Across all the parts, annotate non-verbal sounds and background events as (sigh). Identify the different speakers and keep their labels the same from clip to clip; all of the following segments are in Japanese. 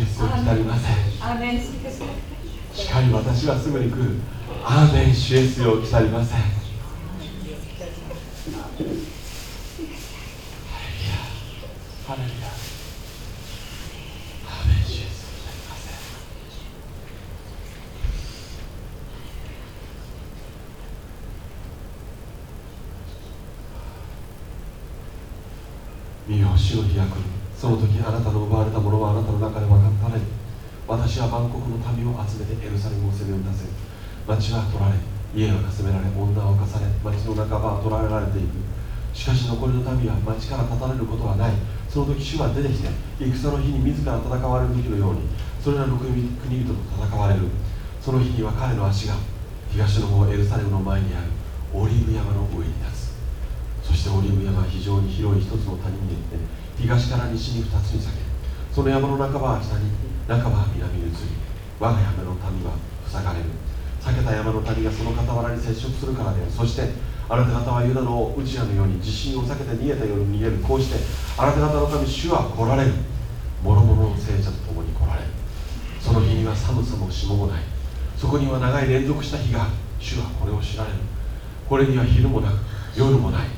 Speaker 1: アーメン主イエスを来たりませんしかり私はす。ぐに来るアーメン主イエスよ来たりませんハレルヤアーメン主イエスを来たりません見よ主の日が来るその時あなたの奪われたものはあなたの中で分かったね私は万国の民を集めてエルサレムを攻め打たせる町は取られ家はかすめられ女は侵され町の半ばは取られられていく。しかし残りの民は町から立たれることはない。その時主は出てきて戦の日に自ら戦われる時のようにそれらの国々と戦われる。その日には彼の足が東の方エルサレムの前にあるオリーブ山の上に立つ。そしてオリーブ山は非常に広い一つの谷に行って東から西に二つに裂けその山の半ばは北に半ばは南に移り我が山の民は塞がれる。裂けた山の谷がその傍らに接触するからである。そしてあなた方はユダの内屋のように地震を避けて逃げたように逃げる。こうしてあなた方の神主は来られる。諸々の聖者と共に来られる。その日には寒さも霜もない。そこには長い連続した日が主はこれを知られる。これには昼もなく夜もない。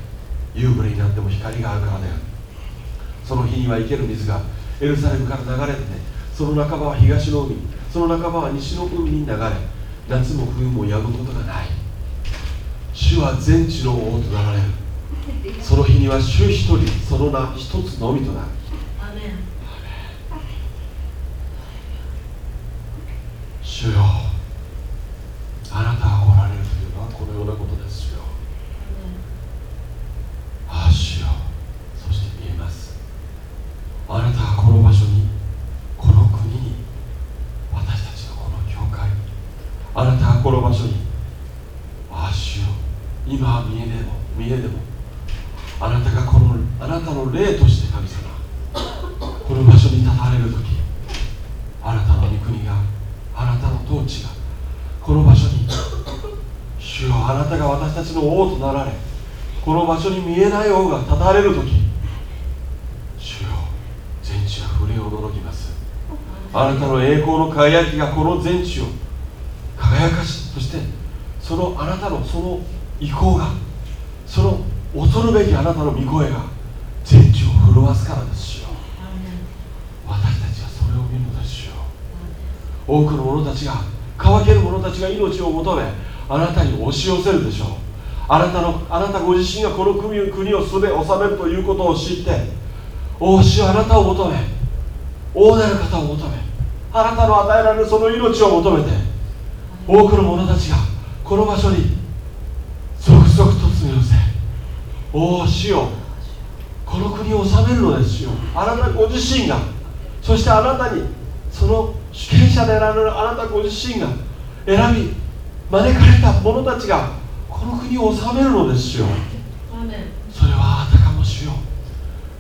Speaker 1: 夕暮れになっても光があるからである。その日には生ける水がエルサレムから流れてその半ばは東の海その半ばは西の海に流れ夏も冬も止むことがない。主は全地の王となられる。その日には主一人その名一つのみとなる。主よあなたが来られるというのはこのようなことです主よああ主よそして見えますあなたがこの場所にこの国に私たちのこの教会あなたがこの場所にああ主よ今は見えねえも見えでもあなたがこのあなたの霊として神様この場所に立たれる時あなたの御国があなたの統治がこの場所に主よあなたが私たちの王となられこの場所に見えない王が立たれる時主よ全地は触れ驚きます。あなたの栄光の輝きがこの全地を輝かしそしてそのあなたのその意向がその恐るべきあなたの御声が全地を震わすからですよ。私たちはそれを見るのですよ。多くの者たちが乾ける者たちが命を求めあなたに押し寄せるでしょう。あなたのあなたご自身がこの国を国をすべ治めるということを知って王子あなたを求め王なる方を求めあなたの与えられるその命を求めて多くの者たちがこの場所に続々と詰め寄せおお主よこの国を治めるのですよ。あなたご自身がそしてあなたにその主権者であられるあなたご自身が選び招かれた者たちがこの国を治めるのですよ。それはあたかもしよ。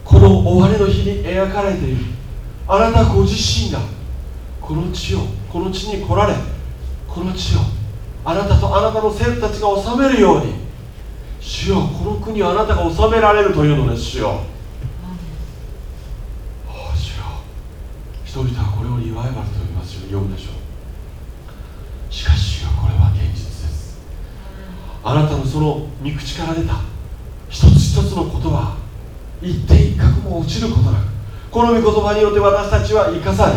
Speaker 1: この終わりの日に描かれている。あなたご自身がこの地をこの地に来られこの地をあなたとあなたの生徒たちが治めるように主よこの国をあなたが治められるというのです主よお主よ。人々はこれをリバイバルと呼びますよ。読むでしょう。しかしあなたのその御口から出た一つ一つの言葉一点一角も落ちることなくこの御言葉によって私たちは生かされ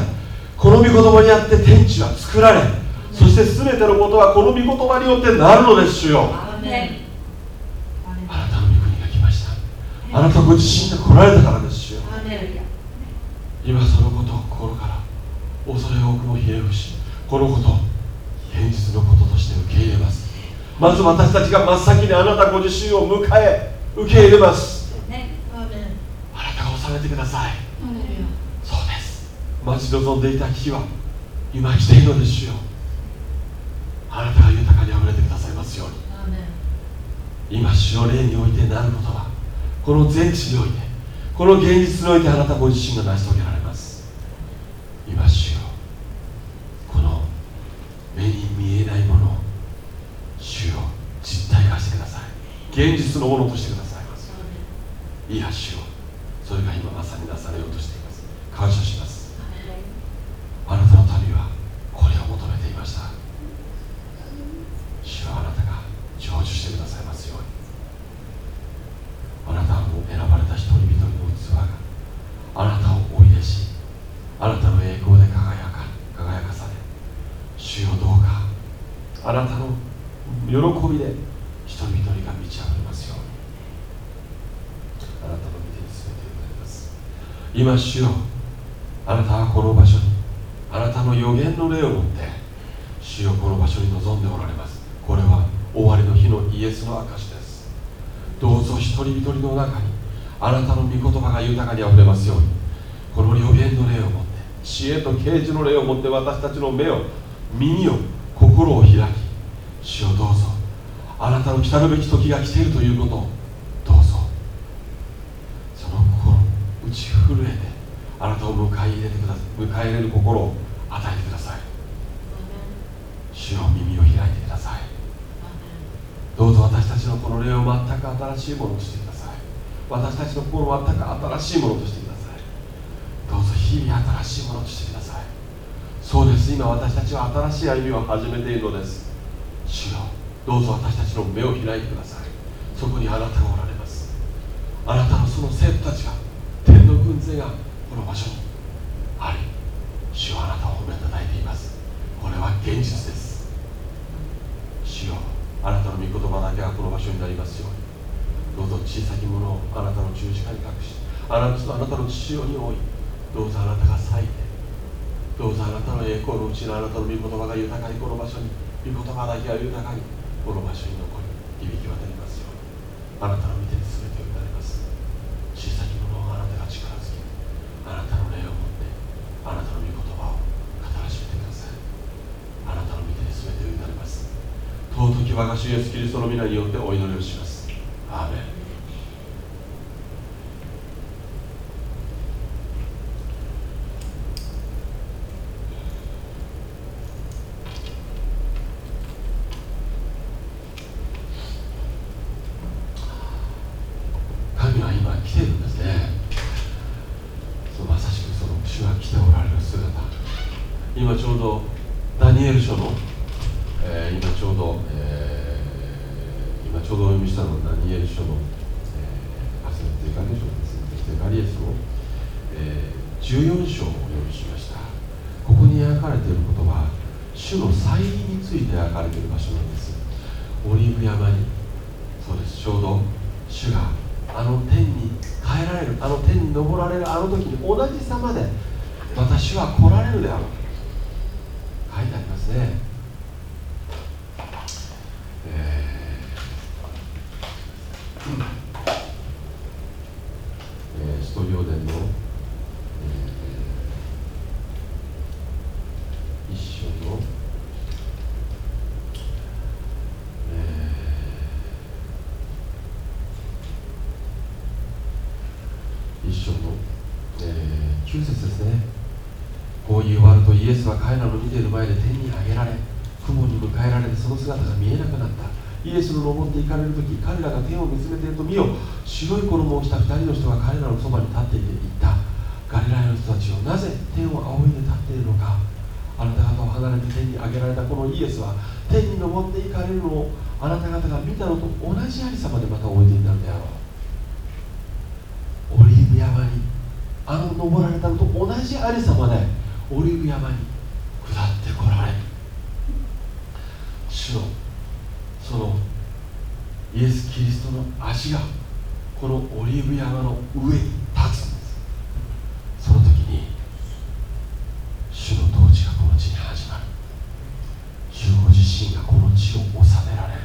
Speaker 1: この御言葉にあって天地は作られそして全てのことはこの御言葉によってなるのです主よあなたの御国が来ました。あなたご自身が来られたからです主よ今そのことを心から恐れ多くもひれ伏しこのことを現実のこととして受け入れますまず私たちが真っ先にあなたご自身を迎え受け入れます。あなたが治めてください。そうです。待ち望んでいた日は今来ているのですよ。あなたが豊かにあふれてくださいますように。今主の霊においてなることはこの全地においてこの現実においてあなたご自身が成し遂げられます。今主よこの目に見えないものを主よ実体化してください現実のものとしてくださいますいや主よそれが今まさになされようとしています。感謝し今主よあなたはこの場所に。あなたの予言の霊を持って。主よこの場所に臨んでおられます。これは終わりの日のイエスの証です。どうぞ一人一人の中に。あなたの御言葉が豊かにあふれますように。この予言の霊を持って。知恵と啓示の霊を持って。私たちの目を耳を心を開き。主をどうぞ。あなたの来たるべき時が来ているということをどうぞその心打ち震えてあなたを迎え入れてください迎え入れる心を与えてください。主を耳を開いてください。どうぞ私たちのこの霊を全く新しいものとしてください。私たちの心を全く新しいものとしてください。どうぞ日々新しいものとしてください。そうです。今私たちは新しい歩みを始めているのです。主よどうぞ私たちの目を開いてください。そこにあなたがおられます。あなたのその生徒たちが天の軍勢がこの場所。にあり主はあなたを褒めたたえています。これは現実です。主よあなたの御言葉だけがこの場所になりますように。どうぞ小さきものをあなたの十字架に隠しあなたあなたの父親においどうぞあなたが裂いてどうぞあなたの栄光のうちのあなたの御言葉が豊かにこの場所に御言葉だけが豊かにこの場所に残り響き渡りますように。あなたの御手に全てを委ねます小さきものをあなたが力づけあなたの霊を持ってあなたの御言葉を語らしめてくださいあなたの御手に全てを委ねます尊き我が主イエスキリストの皆によってお祈りをします。アーメン神は今来てるんですねそうまさしくその主が来ておられる姿今ちょうどダニエル書の、えー今ちょうど、えー今ちょうどお読みしたのはダニエル書の、えー、あすみませんゼカリエ書ですねゼカリエ書の、えー14章をお読みしましたここに描かれていることは主の再臨について描かれている場所なんですオリーブ山にそうですちょうど主があの天に帰られるあの天に昇られるあの時に同じ様で私は来られるであろう書いてありますねえーえー使徒行伝の、えー一章の、えー一章の、えー、9節ですねこう言い終わるとイエスは彼らの見ている前で天に上げられ雲に迎えられてその姿が見えなくなった。イエスの登って行かれる時彼らが天を見つめていると見よ白い衣を着た2人の人が彼らのそばに立っていて言った。ガリラヤの人たちよなぜ天を仰いで立っているのか。あなた方を離れて天に上げられたこのイエスは天に登って行かれるのをあなた方が見たのと同じありさまでまたおいでになるであろう。オリーブ山にあの登られたのと同じありさまでオリブ山に下ってこられ主のそのイエス・キリストの足がこのオリーブ山の上に立つんです。その時に主の統治がこの地に始まる。主ご自身がこの地を治められる。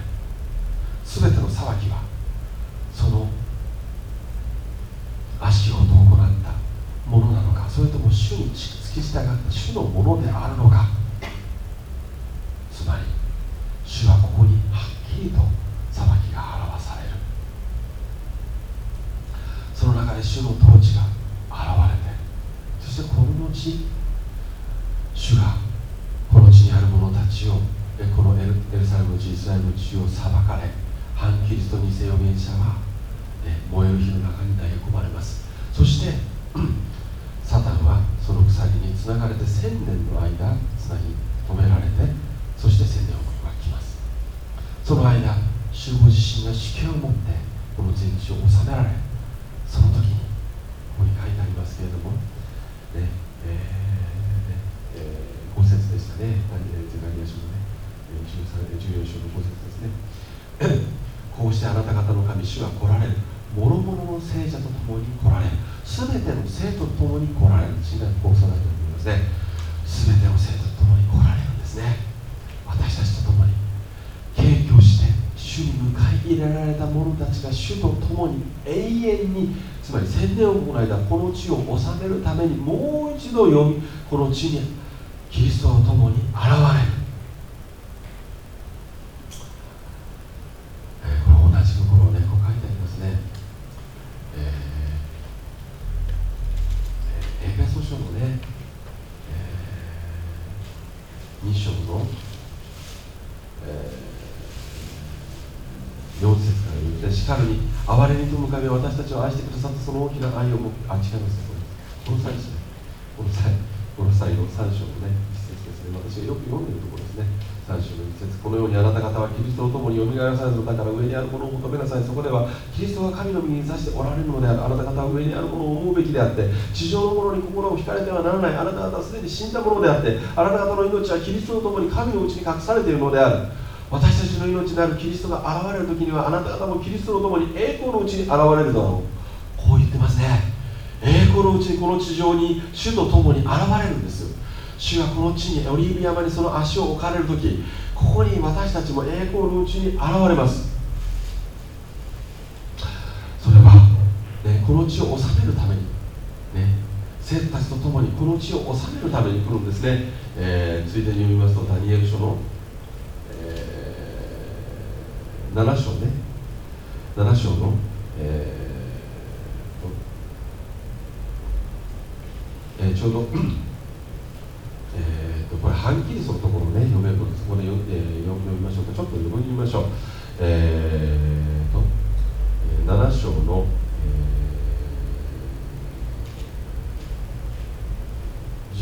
Speaker 1: 全ての裁きはその足音を行ったものなのかそれとも主に付き従った主のものであるのか。つまり主はここにはっきりと裁きが表される。その中で主の統治が現れてそしてこの後主がこの地にある者たちをえこのエルエルサレムの地イスラエルの地を裁かれ反キリスト偽預言者は、ね、燃える火の中に投げ込まれます。そしてサタンはその鎖につながれて千年の間つなぎ止められてそして千年王国が来ます。その間主ご自身が主権を持ってこの全地を治められその時にここに書いてありますけれどもねえーえー、5節でしたね。何えゼガリア書のね。えー13 14章の5節ですね。(coughs) こうしてあなた方の神主は来られる。諸々の聖者と共に来られる。全ての生徒と共に来られる。信頼こう育てておりますね。全ての生徒と共に来られるんですね。私たちと共に。敬虚して主に迎え入れられた者たちが主と共に永遠につまり千年をこの間この地を治めるためにもう一度読みこの地にキリストと共に現れる。さらに憐れみと向かい私たちを愛してくださったその大きな愛をもあ違いますこの際ですねこの際この際の3章のね一節ですね私がよく読んでいるところですね3章の一節このようにあなた方はキリストと共によみがえらされるだから上にあるものを求めなさいそこではキリストが神の身に座しておられるのであるあなた方は上にあるものを思うべきであって地上のものに心を惹かれてはならないあなた方はすでに死んだものであってあなた方の命はキリストと共に神のうちに隠されているのである私たちの命であるキリストが現れる時にはあなた方もキリストと共に栄光のうちに現れるだろう。こう言ってますね。栄光のうちにこの地上に主と共に現れるんです。主がこの地にオリーブ山にその足を置かれる時ここに私たちも栄光のうちに現れます。それは、ね、この地を治めるために、ね、生徒たちと共にこの地を治めるために来るんですね、えー、ついでに読みますとダニエル書の7章ね。7章の、えー、えー、ちょうど (clears throat) えとこれはっきりそのところね読めるのでそこで読,、えー、読みましょうか。ちょっと読みましょう。えーと、えー、7章の、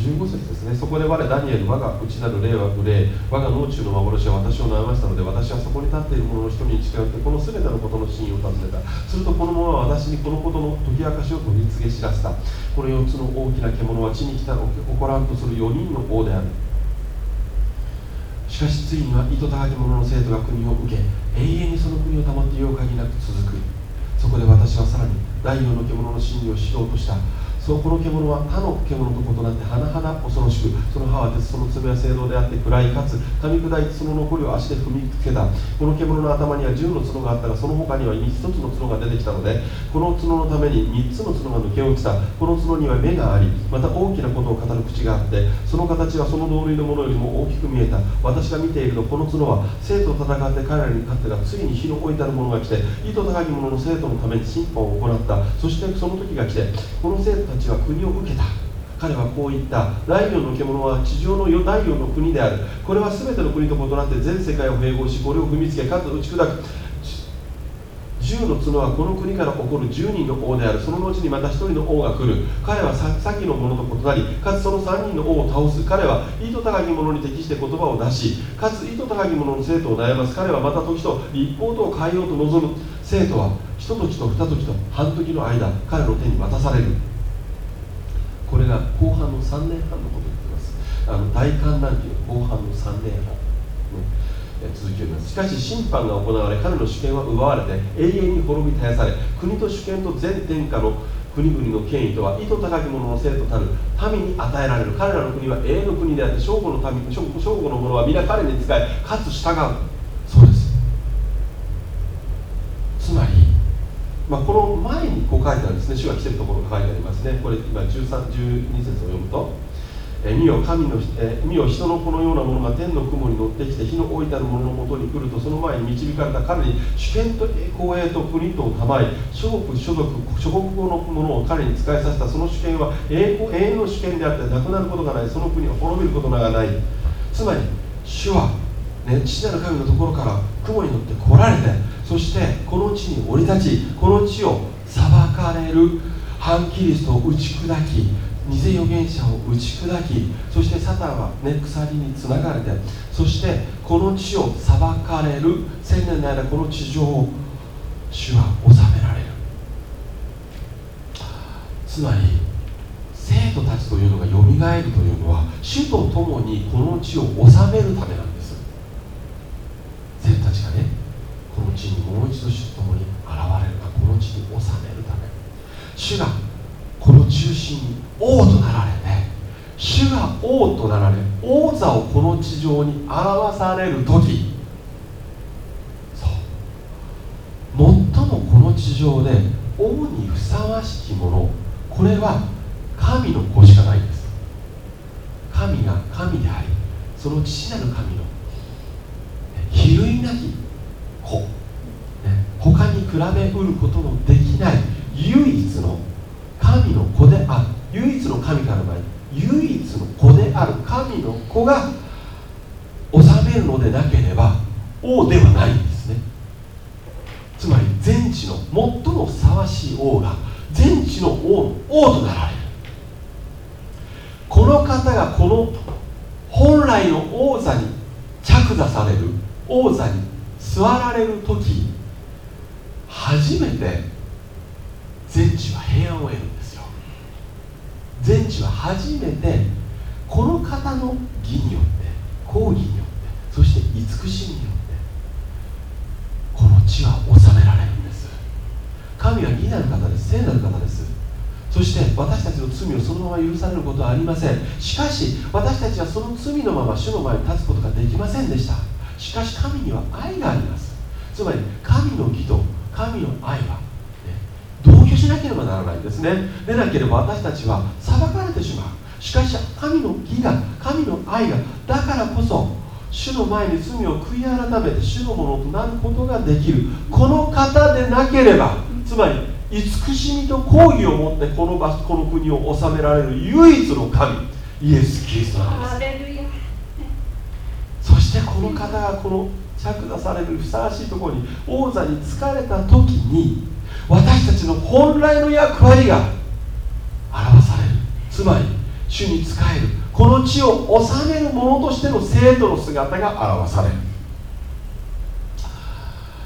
Speaker 1: 15節ですね。そこで我ダニエル我が内なる霊は憂え我が脳中の幻は私を悩ましたので私はそこに立っている者の一人に近寄ってこの全てのことの真意を尋ねた。するとこの者は私にこのことの解き明かしを取り告げ知らせた。この4つの大きな獣は地に来たら起こらんとする4人の王である。しかしついには糸高き者の生徒が国を受け永遠にその国を保っていよう限りなく続く。そこで私はさらに第4の獣の真理を知ろうとした。そうこの獣は他の獣と異なって甚だ恐ろしくその歯は鉄その爪は聖堂であって暗いかつ噛み砕いてその残りを足で踏みつけた。この獣の頭には10の角があったがその他には1つの角が出てきたのでこの角のために3つの角が抜け落ちた。この角には目がありまた大きなことを語る口があってその形はその同類のものよりも大きく見えた。私が見ているとこの角は生徒と戦って彼らに勝ってがついに火の置いてある者が来て意図高き者の生徒のために審判を行った。そしてその時が来てこの生徒ちは国を受けた。彼はこう言った。第4の獣は地上の第4の国である。これは全ての国と異なって全世界を併合しこれを踏みつけかつ打ち砕く。10の角はこの国から起こる10人の王である。その後にまた1人の王が来る。彼は先のものと異なりかつその3人の王を倒す。彼は意図高き者に適して言葉を出しかつ意図高き者の生徒を悩ます。彼はまた時と立法とを変えようと望む。生徒は一時と二時と半時の間彼の手に渡される。これが後半の3年半のことを言ってます。あの大観覧期の後半の3年半、ね、続きをます。しかし審判が行われ彼の主権は奪われて永遠に滅び絶やされ国と主権と全天下の国々の権威とは意図高き者の生徒たる民に与えられる。彼らの国は永遠の国であって正午の民正午の者は皆彼に仕えかつ従う。そうです。つまりまあ、この前にこう書いてあるんですね。主が来てるところが書いてありますね。これ今13 12節を読むと「え見よ神の、え見よ人の子のようなものが天の雲に乗ってきて火の置いてあるもののもとに来るとその前に導かれた彼に主権と栄光栄と国と賜い諸国所属諸国語のものを彼に使いさせた。その主権は栄光永遠の主権であってなくなることがない。その国は滅びることがない。つまり主は、ね、父なる神のところから雲に乗って来られてそしてこの地に降り立ちこの地を裁かれる反キリストを打ち砕き偽預言者を打ち砕きそしてサタンは、ね、鎖につながれてそしてこの地を裁かれる千年の間この地上を主は治められる。つまり生徒たちというのがよみがえるというのは主と共にこの地を治めるためなんです生徒たちがねこの地にもう一度主と共に現れるかこの地に治めるため主が王となられて主が王となられ王座をこの地上に表される時。そう。最もこの地上で王にふさわしきものこれは神の子しかないんです。神が神でありその父なる神の比類なき子、他に比べうることのできない唯一の神の子である唯一の神から前唯一の子である神の子が治めるのでなければ王ではないんですね。つまり全地の最もふさわしい王が全地の王の王となられる。この方がこの本来の王座に着座される王座に座られる時初めて全地は平安を得るんですよ。全地は初めてこの方の義によって公義によってそして慈しみによってこの地は治められるんです。神は義なる方です聖なる方です。そして私たちの罪をそのまま許されることはありません。しかし私たちはその罪のまま主の前に立つことができませんでした。しかし神には愛があります。つまり神の義と神の愛は、しなければならないんですね。でなければ私たちは裁かれてしまう。しかし神の義が神の愛がだからこそ主の前に罪を悔い改めて主のものとなることができる。この方でなければつまり慈しみと抗議を持ってこの場この国を治められる唯一の神イエス・キリストなんです。そしてこの方がこの着座されるふさわしいところに王座に就かれた時に私たちの本来の役割が表される。つまり主に仕える。この地を治める者としての生徒の姿が表される。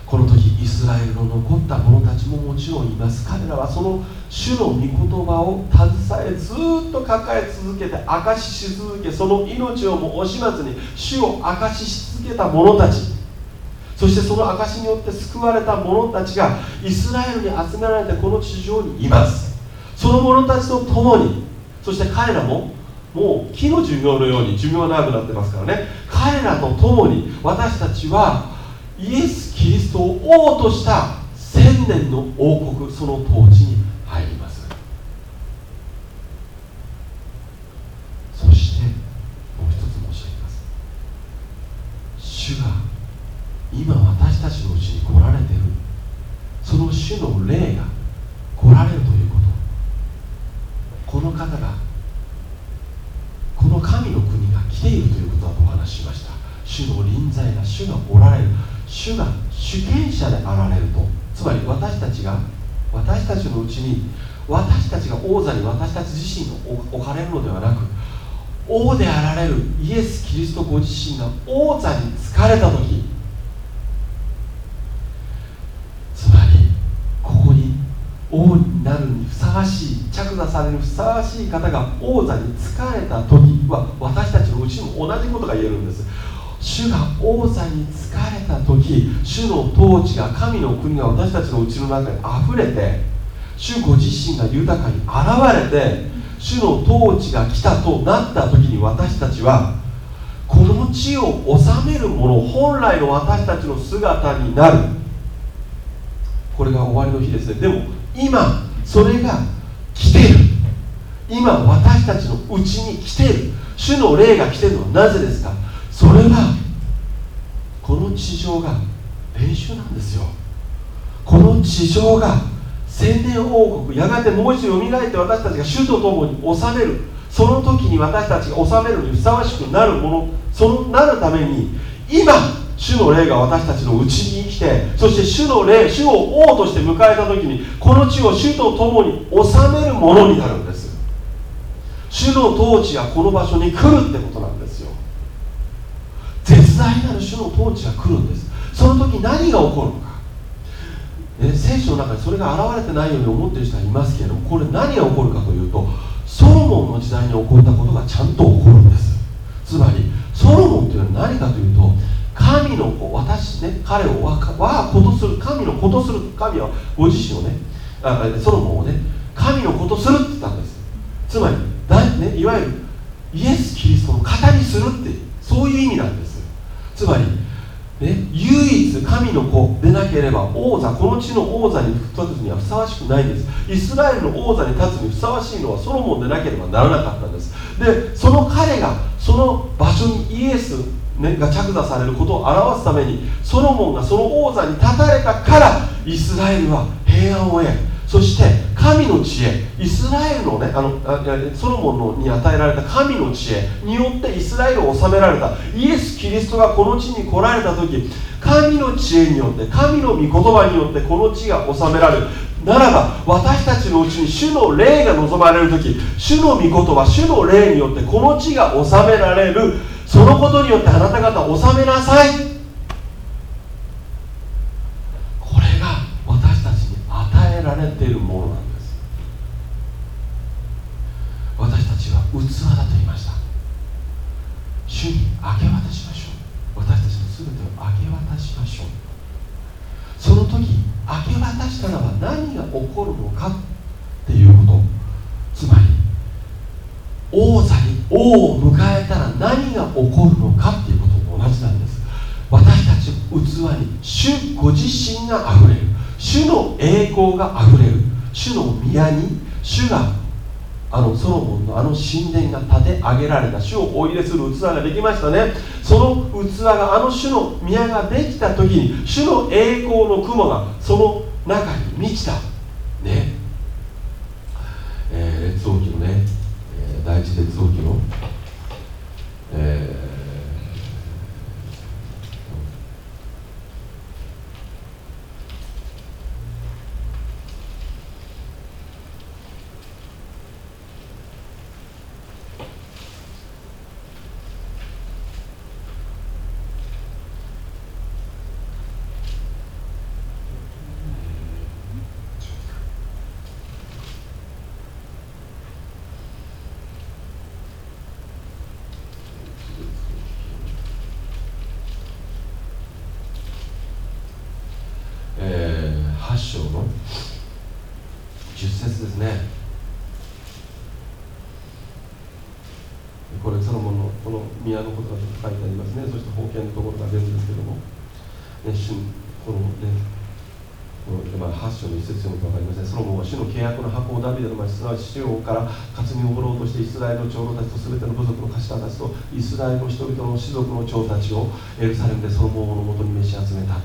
Speaker 1: この時イスラエルの残った者たちももちろんいます。彼らはその主の御言葉を携えずっと抱え続けて証しし続けその命をも惜しまずに主を証しし続けた者たち。そしてその証によって救われた者たちがイスラエルに集められてこの地上にいます。その者たちと共にそして彼らももう木の寿命のように寿命が長くなってますからね。彼らと共に私たちはイエス・キリストを王とした千年の王国その統治に入ります。そしてもう一つ申し上げます。主が今私たちのうちに来られている。その主の霊が来られるということ。この方がこの神の国が来ているということだとお話ししました。主の臨在が主がおられる。主が主権者であられると。つまり私たちが私たちのうちに私たちが王座に私たち自身が置かれるのではなく王であられるイエス・キリストご自身が王座に疲れた時つまりここに王になるにふさわしい着座されるふさわしい方が王座に疲れた時は私たちのうちも同じことが言えるんです。主が王座に疲れた時主の統治が神の国が私たちのうちの中にあふれて主ご自身が豊かに現れて主の統治が来たとなった時に私たちはこの地を治める者本来の私たちの姿になる。これが終わりの日ですね。でも今それが来てる。今私たちのうちに来ている。主の霊が来てるのはなぜですか？それはこの地上が練習なんですよ。この地上が千年王国やがてもう一度蘇って私たちが主と共に治める。その時に私たちが治めるにふさわしくなるもの。そのなるために今主の霊が私たちのうちに来てそして主の霊主を王として迎えた時にこの地を主と共に治めるものになるんです。主の統治がこの場所に来るってことなんですよ。絶大なる主の統治が来るんです。その時何が起こるのか、ね、聖書の中にそれが現れてないように思ってる人はいますけれどもこれ何が起こるかというとソロモンの時代に起こったことがちゃんと起こるんです。つまりソロモンというのは何かというと神の子私ね彼を我が子とする神の子とする神はご自身をねあソロモンをね神の子とするって言ったんです。つまりだ、ね、いわゆるイエス・キリストの型にするってそういう意味なんです。つまりね、唯一神の子でなければ王座この地の王座に立つにはふさわしくないです。イスラエルの王座に立つにふさわしいのはソロモンでなければならなかったんです。でその彼がその場所にイエス、ね、が着座されることを表すためにソロモンがその王座に立たれたからイスラエルは平安を得そして神の知恵イスラエルのねあのソロモンのに与えられた神の知恵によってイスラエルを治められた。イエス・キリストがこの地に来られた時神の知恵によって神の御言葉によってこの地が治められる。ならば私たちのうちに主の霊が望まれる時主の御言葉主の霊によってこの地が治められる。そのことによってあなた方を治めなさい。これが私たちに与えられているものなんです。私たちは器だと言いました。主に明け渡しましょう。私たちの全てを明け渡しましょう。その時明け渡したらば何が起こるのかっていうこと。つまり王座に王を迎えたら何が起こるのかっていうことと同じなんです。私たち器に主ご自身があふれる。主の栄光があふれる。主の宮に主があのソロモンのあの神殿が建て上げられた。主をお入れする器ができましたね。その器があの主の宮ができた時に主の栄光の雲がその中に満ちた。ね。1列置きの、えー主王から担ぎをろうとしてイスラエルの長老たちと全ての部族の頭たちとイスラエルの人々の士族の長たちをエルサレムでその方法のもとに召し集めた、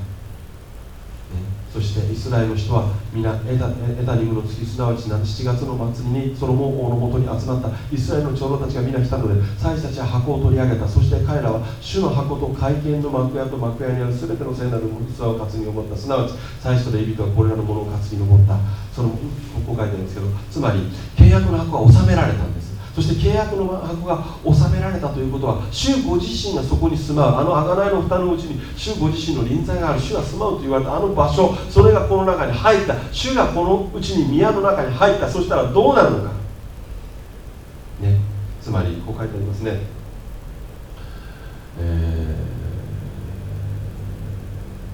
Speaker 1: てイスラエルの人は皆エタエタニムの月すなわち7月の末にソロモン王のもとに集まった。イスラエルの長老たちが皆来たので祭司たちは箱を取り上げた。そして彼らは主の箱と会見の幕屋と幕屋にある全ての聖なる器を担ぎを持った。すなわち祭司とレビトはこれらのものを担ぎを持った。そのここ書いてるんですけどつまり契約の箱は収められた。んですそして契約の箱が収められたということは主ご自身がそこに住まう。あの贖いの蓋のうちに主ご自身の臨在がある。主が住まうと言われたあの場所。それがこの中に入った。主がこのうちに宮の中に入った。そしたらどうなるのか。ね。つまりこう書いてありますね。えー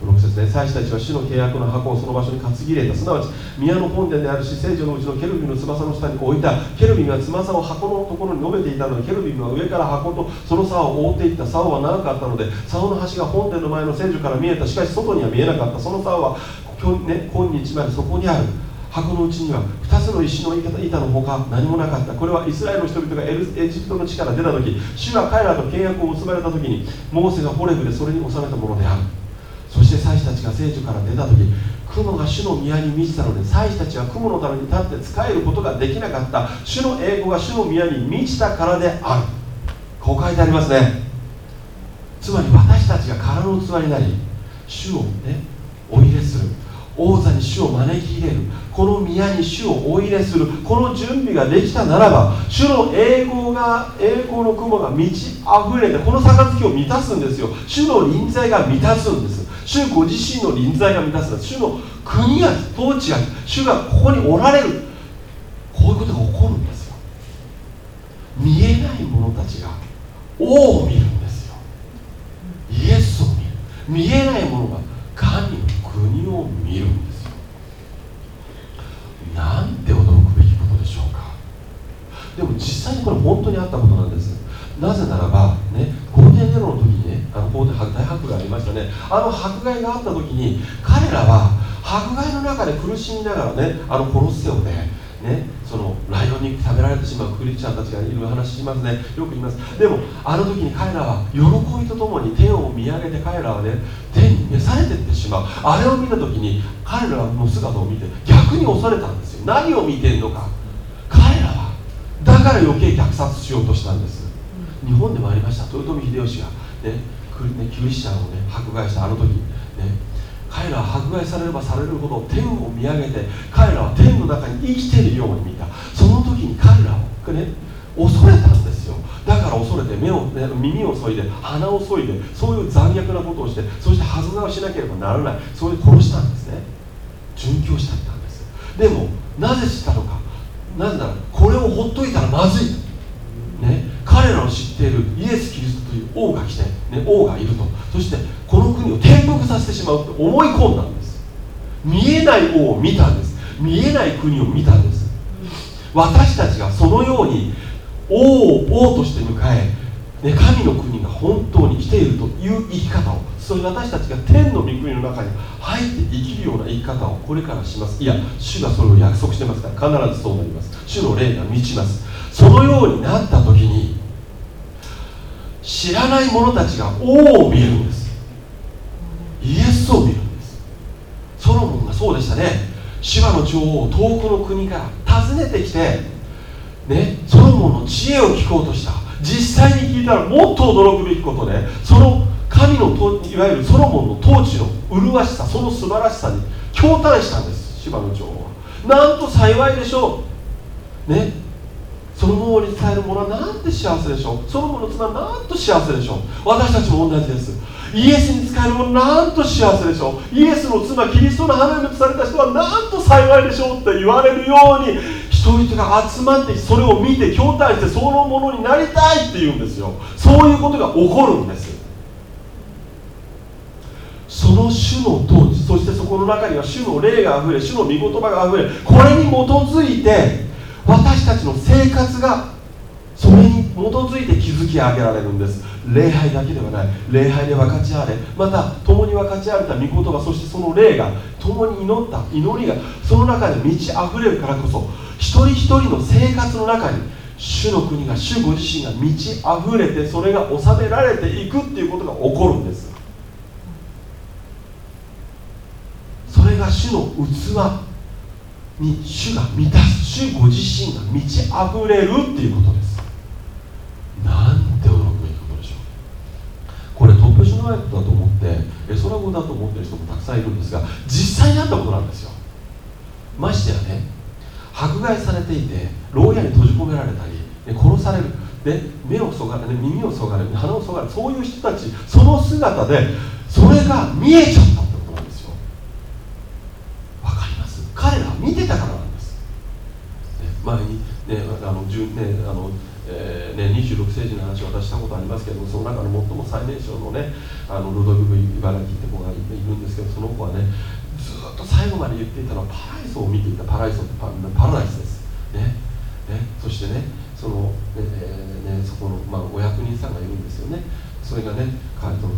Speaker 1: 6節で祭司たちは主の契約の箱をその場所に担ぎ入れた。すなわち宮の本殿であるし聖女のうちのケルビンの翼の下に置いた。ケルビンが翼を箱のところに述べていたのでケルビンは上から箱とその竿を覆っていった竿は長かったので竿の端が本殿の前の聖女から見えた。しかし外には見えなかった。その竿は今日、ね、今日までそこにある箱のうちには2つの石の板のほか何もなかった。これはイスラエルの人々がエジプトの地から出た時主が彼らと契約を結ばれた時にモーセがホレブでそれに収めたものである。そして祭司たちが聖女から出た時雲が主の宮に満ちたので祭司たちは雲のために立って仕えることができなかった。主の栄光が主の宮に満ちたからである。こう書いてありますね。つまり私たちが空の器になり主をねお入れする。王座に主を招き入れる。この宮に主をお入れする。この準備ができたならば主の栄光が栄光の雲が満ち溢れてこの杯を満たすんですよ。主の臨在が満たすんです。主ご自身の臨在が満たす主の国が統治が主がここにおられる。こういうことが起こるんですよ。見えない者たちが王を見るんですよ。イエスを見る。見えない者が神の国を見るんです。なんて驚くべきことでしょうか？でも実際にこれ本当にあったことなんです。なぜならばねゴーデネロの時にねあの大迫害ありましたね。あの迫害があった時に彼らは迫害の中で苦しみながらねあのコロッセオでねねそのライオンに食べられてしまうクリスチャンたちがいる話しますね。よく言います。でもあの時に彼らは喜びとともに天を見上げて彼らはね天に召されていってしまう。あれを見た時に彼らの姿を見て逆に恐れたんですよ。何を見てんのか。彼らはだから余計虐殺しようとしたんです。日本でもありました。豊臣秀吉がねキリスチャンをね迫害したあの時彼らは迫害されればされるほど天を見上げて彼らは天の中に生きているように見た。その時に彼らをね恐れたんですよ。だから恐れて目を、ね、耳を削いで鼻を削いでそういう残虐なことをしてそして迫害をしなければならない。それで殺したんですね。殉教したんです。でもなぜしたのか。なぜならこれをほっといたらまずい。ね。彼らの知っているイエス・王が来て、ね、王がいると。そしてこの国を転覆させてしまう。と思い込んだんです。見えない王を見たんです。見えない国を見たんです。私たちがそのように王を王として迎え、ね、神の国が本当に来ているという生き方をそれ私たちが天の御国の中に入って生きるような生き方をこれからします。いや主がそれを約束してますから必ずそうなります。主の霊が満ちます。そのようになった時に知らない者たちが王を見るんです。イエスを見るんです。ソロモンがそうでしたね。芝の女王を遠くの国から訪ねてきてねソロモンの知恵を聞こうとした。実際に聞いたらもっと驚くべきことでその神のいわゆるソロモンの統治の麗しさその素晴らしさに驚嘆したんです芝の女王は。なんと幸いでしょう。ねそのものに伝えるものはなんて幸せでしょう？そのもの妻はなんと幸せでしょう？私たちも同じです。イエスに使えるものなんと幸せでしょう？イエスの妻キリストの花嫁とされた人はなんと幸いでしょうって言われるように人々が集まってそれを見て驚嘆してそのものになりたいって言うんですよ。そういうことが起こるんです。その主の統治そしてそこの中には主の霊があふれ主の御言葉があふれこれに基づいて私たちの生活がそれに基づいて築き上げられるんです。礼拝だけではない。礼拝で分かち合われまた共に分かち合われた御言葉そしてその霊が共に祈った祈りがその中で満ち溢れるからこそ一人一人の生活の中に主の国が主ご自身が満ち溢れてそれが収められていくっていうことが起こるんです。それが主の器。に主が満たす。主ご自身が満ち溢れるっていうことです。なんて驚くべきことでしょう。これ突拍子のないことだと思って絵空語だと思ってる人もたくさんいるんですが実際にあったことなんですよ。ましてやね迫害されていて牢屋に閉じ込められたり殺される。で目をそがれ、耳をそがれ鼻をそがれそういう人たちその姿でそれが見えちゃった彼らは見てたからなんです、ね、前にねあのねあのえーね、26世紀の話を私したことありますけどその中の最も最年少のねあのルドビグ・茨城って子がいるんですけどその子はねずっと最後まで言っていたのはパライソを見ていたパライソってパパラダイスです、ね。ね、そしてねそのね,、えー、ねそこの、まあ、お役人さんがいるんですよね。それがね彼と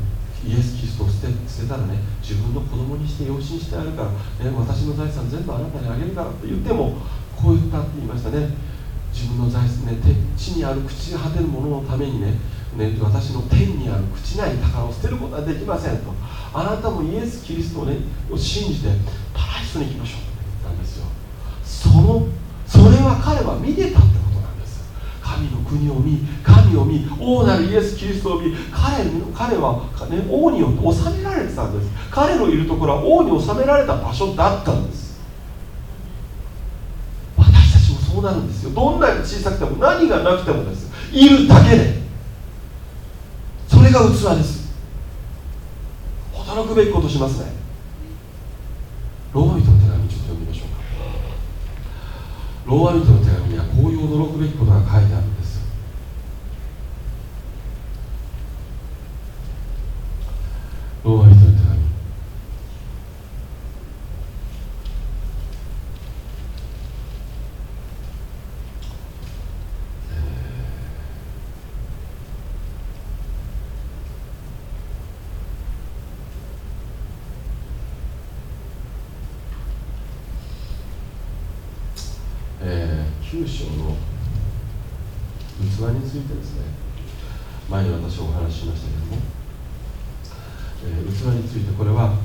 Speaker 1: イエス・キリストを捨て捨てたらね自分の子供にして養子にしてあるから、ね、私の財産全部あなたにあげるからって言ってもこう言ったって言いましたね。自分の財産ね地にある朽ち果てるもののためにねね私の天にある朽ちない宝を捨てることはできませんと。あなたもイエス・キリストを,、ね、を信じてパライスに行きましょう。って言ったんですよ。そのそれは彼は見てたってことなんです。神の国を見神を見王なるイエス・キリストを見彼彼は、ね、王によって治められてたんです。彼のいるところは王に治められた場所だったんです。私たちもそうなるんですよ。どんなに小さくても何がなくてもです。いるだけで。それが器です。驚くべきことしますね。ローマ人の手紙ちょっと読みましょうか。ローマ人の手紙にはこういう驚くべきことが書いてあるんですローマ人の手紙9章の器についてですね前に私お話ししましたけども、えー、器についてこれは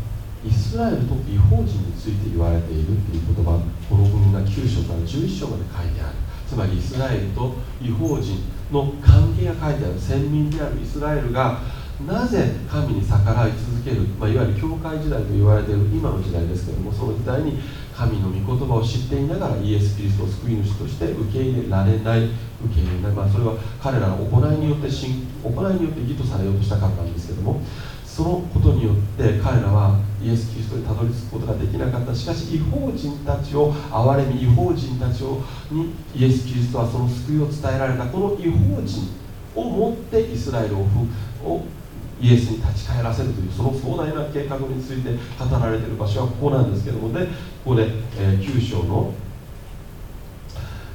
Speaker 1: イスラエルと違法人について言われているっていう言葉この文が9章から11章まで書いてある。つまりイスラエルと違法人の関係が書いてある先民であるイスラエルがなぜ神に逆らい続ける、まあ、いわゆる教会時代と言われている今の時代ですけれどもその時代に神の御言葉を知っていながらイエス・キリストを救い主として受け入れられない受け入れない、まあ、それは彼らの行いによって行いによって義とされようとしたからなんですけどもそのことによって彼らはイエス・キリストにたどり着くことができなかった。しかし違法人たちを憐れみ違法人たちをにイエス・キリストはその救いを伝えられた。この違法人をもってイスラエルををイエスに立ち返らせるというその壮大な計画について語られている場所はここなんですけどもでここで、えー、9章の、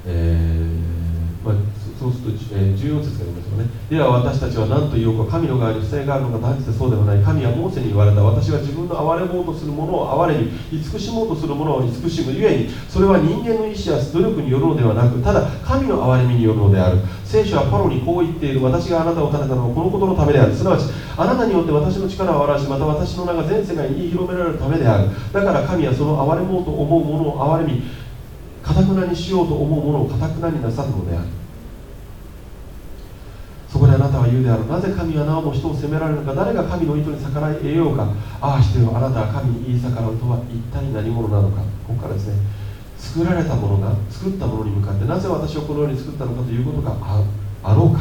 Speaker 1: えーまあ、そうすると、えー、14節がありますよね。では私たちは何と言おうか神の側に不正があるのか断じてそうではない。神はモーセに言われた私は自分の憐れもうとするものを憐れみ慈しもうとするものを慈しむゆえにそれは人間の意志や努力によるのではなくただ神の憐れみによるのである。聖書はパロにこう言っている。私があなたを立てたのはこのことのためである。すなわちあなたによって私の力を表しまた私の名が全世界に広められるためである。だから神はその憐れもうと思うものを憐れみかたくなにしようと思うものをかたくなになさるのである。そこであなたは言うである。なぜ神はなおも人を責められるのか。誰が神の意図に逆らい得ようか。ああしてよ。あなたは神に言い逆らうとは一体何者なのか。ここからですね。作られたものが作ったものに向かってなぜ私をこのように作ったのかということがあろうか。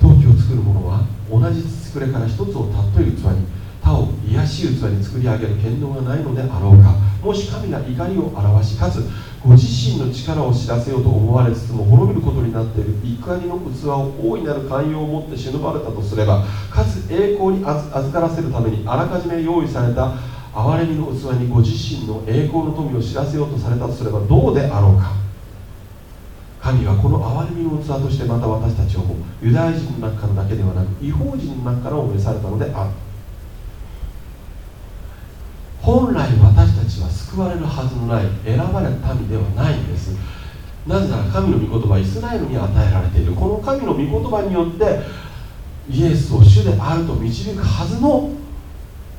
Speaker 1: 陶器を作る者は同じ作れから一つを尊い器に他を癒しい器に作り上げる権能がないのであろうか。もし神が怒りを表しかつご自身の力を知らせようと思われつつも滅びることになっている。怒りの器を大いなる寛容を持って忍ばれたとすればかつ栄光に預からせるためにあらかじめ用意された憐れみの器にご自身の栄光の富を知らせようとされたとすればどうであろうか。神はこの憐れみの器としてまた私たちをもユダヤ人の中からだけではなく違法人の中からも召されたのである。本来私たちは救われるはずのない選ばれた民ではないんです。なぜなら神の御言葉イスラエルに与えられている。この神の御言葉によってイエスを主であると導くはずの御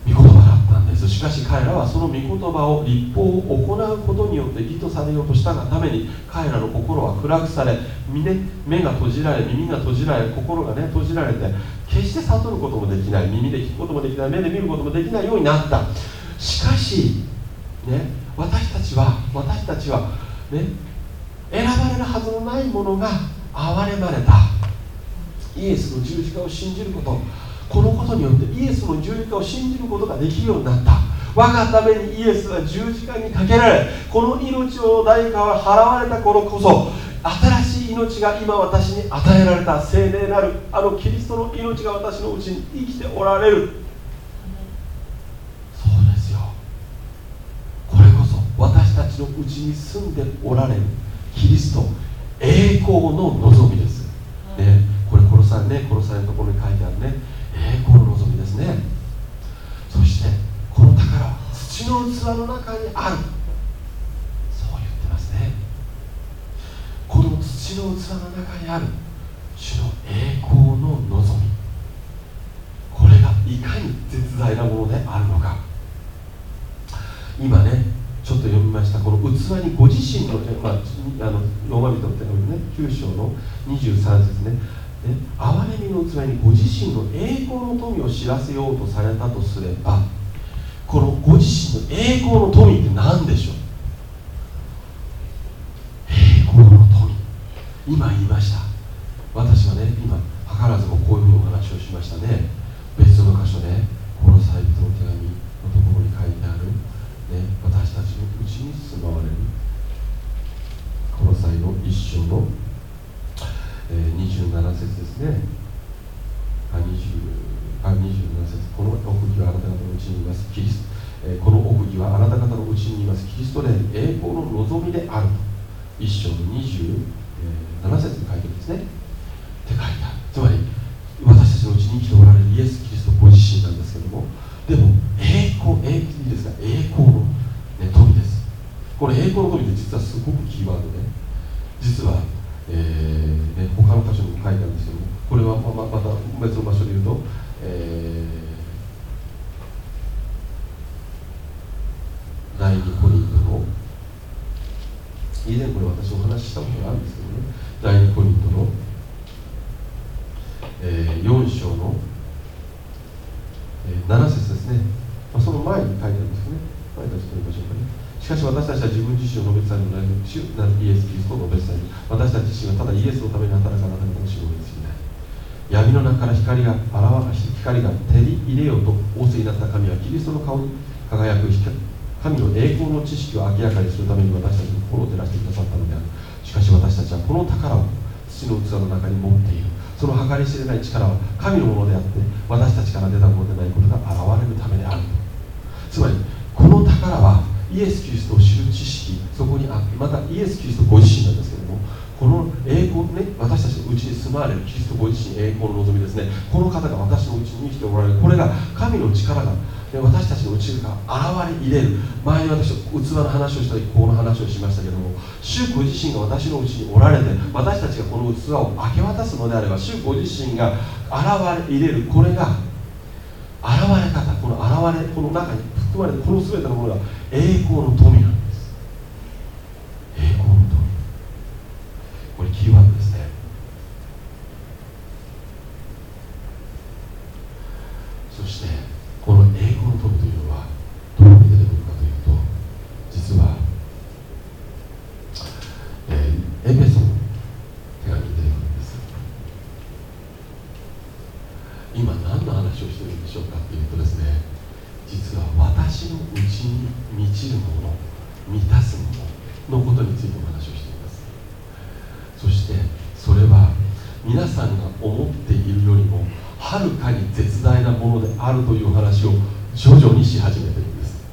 Speaker 1: 言葉だったんです。しかし彼らはその御言葉を立法を行うことによって意図されようとしたがために彼らの心は暗くされ目が閉じられ耳が閉じられ心がね閉じられて決して悟ることもできない耳で聞くこともできない目で見ることもできないようになった。しかし、ね、私たちは私たちは、ね、選ばれるはずのないものが憐れまれた。イエスの十字架を信じること。このことによってイエスの十字架を信じることができるようになった。我がためにイエスは十字架にかけられこの命の代価は払われた頃こそ新しい命が今私に与えられた。聖霊なるあのキリストの命が私のうちに生きておられる。私たちのうちに住んでおられるキリスト栄光の望みです、ね、これ殺されね殺されるところに書いてあるね。栄光の望みですね。そしてこの宝土の器の中にある。そう言ってますね。この土の器の中にある主の栄光の望み。これがいかに絶大なものであるのか。今ねちょっと読みました。この器にご自身の,、まあ、あのローマ人の手紙ね9章の23節ね。ね憐れみの器にご自身の栄光の富を知らせようとされたとすればこのご自身の栄光の富って何でしょう？栄光の富。今言いました。私はね今図らずもこういうふうにお話をしましたね。別の箇所でこのサイ人の手紙のところに書いてあるね、私たちのうちに住まわれるこの際の一章の、えー、27節ですね。あ20あ27節。この奥義はあなた方のうちにいます。キリスト、えー、この奥義はあなた方のうちにいます。キリストで栄光の望みであると。一章の27節に書いてるんですねって書いてあるつまり私たちのうちに生きておられるイエス・キリストご自身なんですけどもでも栄光栄光ですか栄光の、ね、富ですこれ栄光の富って実はすごくキーワードで実別の場所で言うと、えー、第2コリントの以前これ私お話ししたことがあるんですけどね第2コリントの、えー、4章の、えー、7節ですね、まあ、その前に書いてあるんですね前からちょっと見ましょうかねしかし私たちは自分自身を述べ伝えるので主なるイエス・キリストを述べ伝える私たち自身はただイエスのために働かなかったの主を見つけない闇の中から光が現光が照り入れようと仰せになった神はキリストの顔に輝く神の栄光の知識を明らかにするために私たちの心を照らしてくださったのである。しかし私たちはこの宝を土の器の中に持っている。その計り知れない力は神のものであって私たちから出たものでないことが現れるためである。つまりこの宝はイエス・キリストを知る知識そこにあってまたイエス・キリストご自身なんですけどもこの栄光ね私たちのうちに住まわれるキリストご自身栄光の望みですね。この方が私のうちに生きておられる。これが神の力が私たちのうちが現れ入れる。前に私器の話をした時この話をしましたけども主ご自身が私のうちにおられて私たちがこの器を明け渡すのであれば主ご自身が現れ入れる。これが現れ方。この現れこの中に含まれてこの全てのものが栄光の富なんです。栄光の富。これキーワードですねそしてこの栄光の富というのはどこに出てくるかというと実は、えー、エペソの手紙に出てくるんです今何の話をしてるんでしょうかっていうとですね実は私のうちに満ちるもの満たすもののことについてお話をしています。そしてそれは皆さんが思っているよりもはるかに絶大なものであるという話を徐々にし始めてるんです、ね、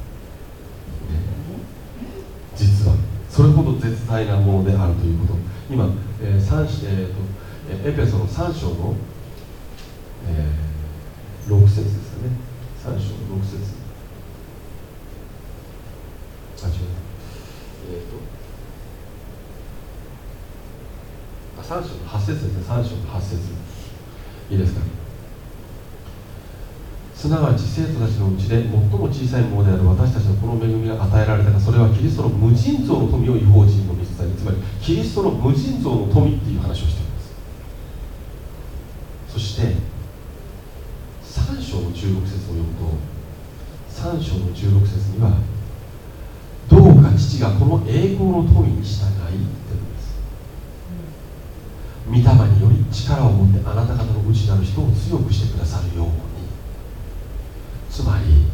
Speaker 1: 実はそれほど絶大なものであるということ。今、えーえーと、エペソの3章の、えー、6節ですかね。3章の6節あ違うえっ、ー、とあ3章の8節ですね。3章8節。いいですか？すなわち生徒たちのうちで最も小さいものである私たちのこの恵みが与えられたがそれはキリストの無尽蔵の富を違法人の見伝えつまりキリストの無尽蔵の富っていう話をしています。そして3章の16節を読むと3章の16節にはどうか父がこの栄光の富に従いって言ってるんです御霊により力を持ってあなた方の内なる人を強くしてくださるように。つまり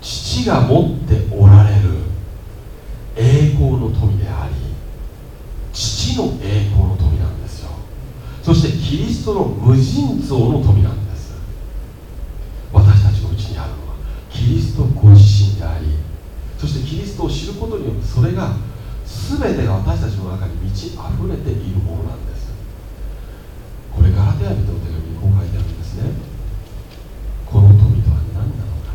Speaker 1: 父が持っておられる栄光の富であり父の栄光の富なんですよ。そしてキリストの無尽蔵の富なんです。私たちのうちにあるのはキリストご自身でありそしてキリストを知ることによってそれが全てが私たちの中に満ち溢れているものなんです。これガラテヤ人の手紙にこう書いてあるんですね。この富とは何なのか。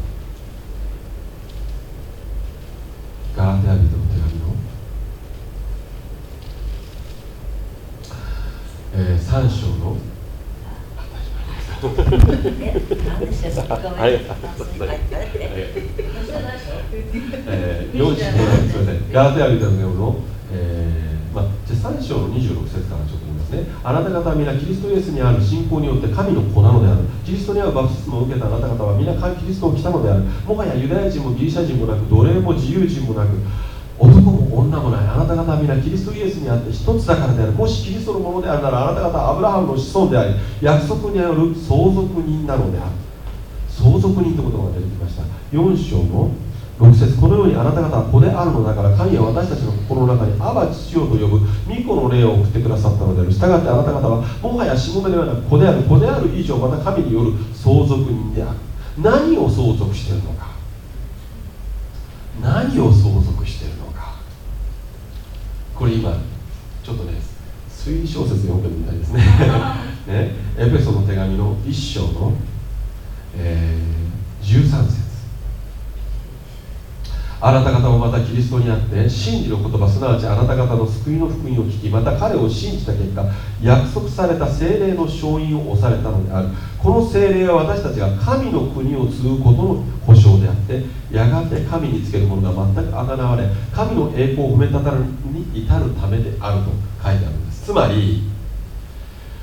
Speaker 1: ガラテヤ人の手紙の、えー、3章の？えー、4章、すみません、ガラテヤ人の手紙の、あなた方は皆キリストイエスにある信仰によって神の子なのである。キリストにあるバプテスマを受けたあなた方は皆キリストを来たのである。もはやユダヤ人もギリシャ人もなく、奴隷も自由人もなく、男も女もない。あなた方は皆キリストイエスにあって一つだからである。もしキリストのものであるならあなた方はアブラハムの子孫であり約束による相続人なのである。相続人という言葉が出てきました。4章の6節このようにあなた方は子であるのだから神は私たちの心の中にアバ父よと呼ぶ御子の霊を送ってくださったのである。したがってあなた方はもはやしもべではなく子である子である以上また神による相続人である。何を相続しているのか。何を相続しているのか。これ今ちょっとね推理小説読んでみたいですね。(laughs) ねエペソの手紙の1章の、えー、13節。あなた方もまたキリストにあって真理の言葉すなわちあなた方の救いの福音を聞きまた彼を信じた結果約束された精霊の勝因を押されたのである。この精霊は私たちが神の国を継ぐことの保証であってやがて神につけるものが全くあがなわれ神の栄光を褒めたたるに至るためであると書いてあるんです。つまり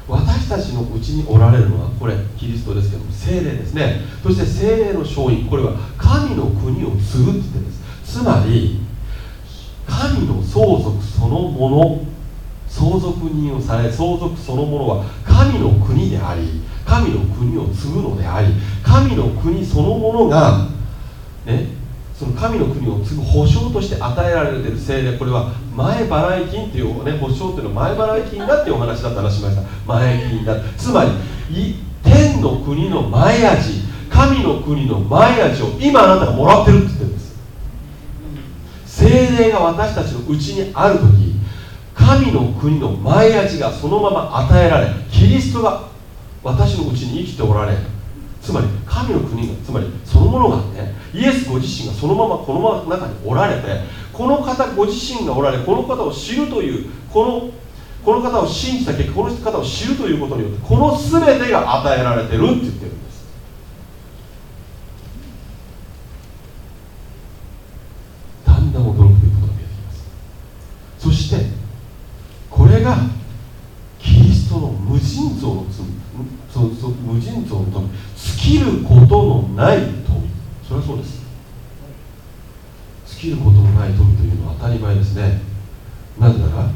Speaker 1: 私たちのうちにおられるのはこれキリストですけども精霊ですね。そして精霊の勝因これは神の国を継ぐって言ってるんです。つまり神の相続そのもの相続人をされ相続そのものは神の国であり神の国を継ぐのであり神の国そのものがねその神の国を継ぐ保証として与えられている聖霊これは前払い金っていうね保証っていうのは前払い金だっていうお話だった話しました。前金だ。つまり天の国の前味神の国の前味を今あなたがもらってるって言ってるんです。精霊が私たちのうちにある時神の国の前味がそのまま与えられキリストが私のうちに生きておられるつまり神の国がつまりそのものがねイエスご自身がそのままこのまま中におられてこの方ご自身がおられこの方を知るというこのこの方を信じた結果この方を知るということによってこの全てが与えられてるって言ってる。そしてこれがキリストの無尽蔵の罪そそ無尽蔵の富尽きることのない富。それはそうです。尽きることのない富というのは当たり前ですね。なぜなら、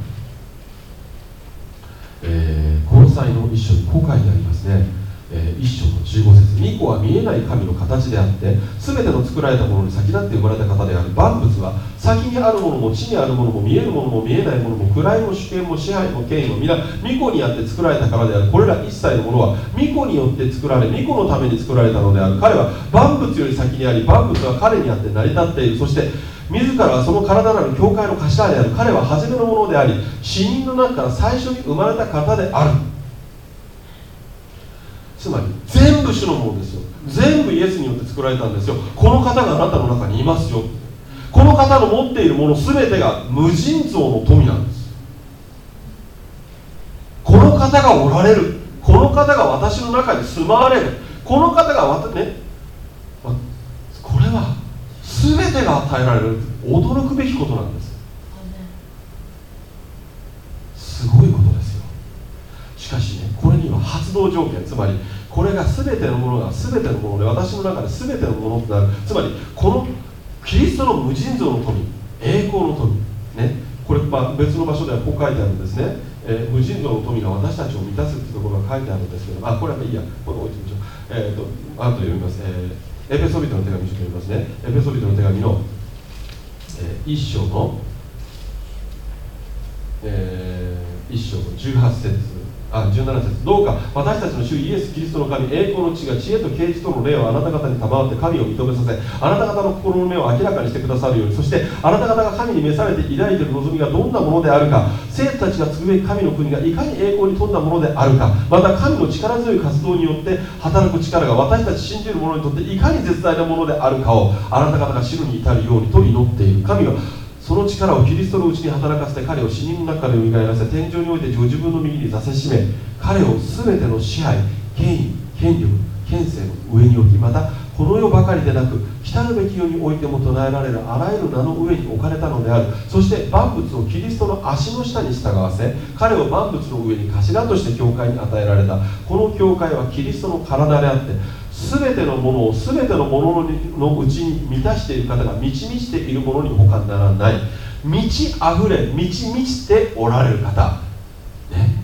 Speaker 1: えー、この際の一章にこう書いてありますね。えー、一章の15節。巫女は見えない神の形であって全ての作られたものに先立って生まれた方である。万物は先にあるものも地にあるものも見えるものも見えないものも位も主権も支配も権威も皆巫女にあって作られたからである。これら一切のものは巫女によって作られ巫女のために作られたのである。彼は万物より先にあり万物は彼にあって成り立っている。そして自らはその体なる教会の頭である。彼は初めのものであり死人の中から最初に生まれた方である。つまり全部主のものですよ。全部イエスによって作られたんですよ。この方があなたの中にいますよ。この方の持っているもの全てが無尽蔵の富なんです。この方がおられる。この方が私の中に住まわれる。この方がわねこれは全てが与えられる。驚くべきことなんです。すごいことですよ。しかしねこれには発動条件つまりこれが全てのものが全てのもので私の中で全てのものとなる。つまりこのキリストの無尽蔵の富栄光の富ね。これ、まあ、別の場所ではこう書いてあるんですね、えー、無尽蔵の富が私たちを満たすっていうところが書いてあるんですけどあこれはいいや。これ置いてみましょう。え、ー、とあと読みます、えー、エペソビトの手紙ちょっと読みますね。エペソビトの手紙の、えー、一章の、えー、一章の18節。あ17節。どうか。私たちの主イエス・キリストの神栄光の地が知恵と啓示との霊をあなた方に賜って神を認めさせあなた方の心の目を明らかにしてくださるように。そしてあなた方が神に召されて抱いている望みがどんなものであるか。生徒たちが継ぐべき神の国がいかに栄光に富んだものであるか。また神の力強い活動によって働く力が私たち信じる者にとっていかに絶大なものであるかをあなた方が知るに至るようにと祈っている。神はその力をキリストのうちに働かせて彼を死人の中でよみがえらせ天井において自分の右に座せしめ彼を全ての支配権威権力権勢の上に置きまたこの世ばかりでなく来るべき世においても唱えられるあらゆる名の上に置かれたのである。そして万物をキリストの足の下に従わせ彼を万物の上に頭として教会に与えられた。この教会はキリストの体であって全てのものを全てのもののうちに満たしている方が満ち満ちているものに他ならない。満ち溢れ満ち満ちておられる方、ね、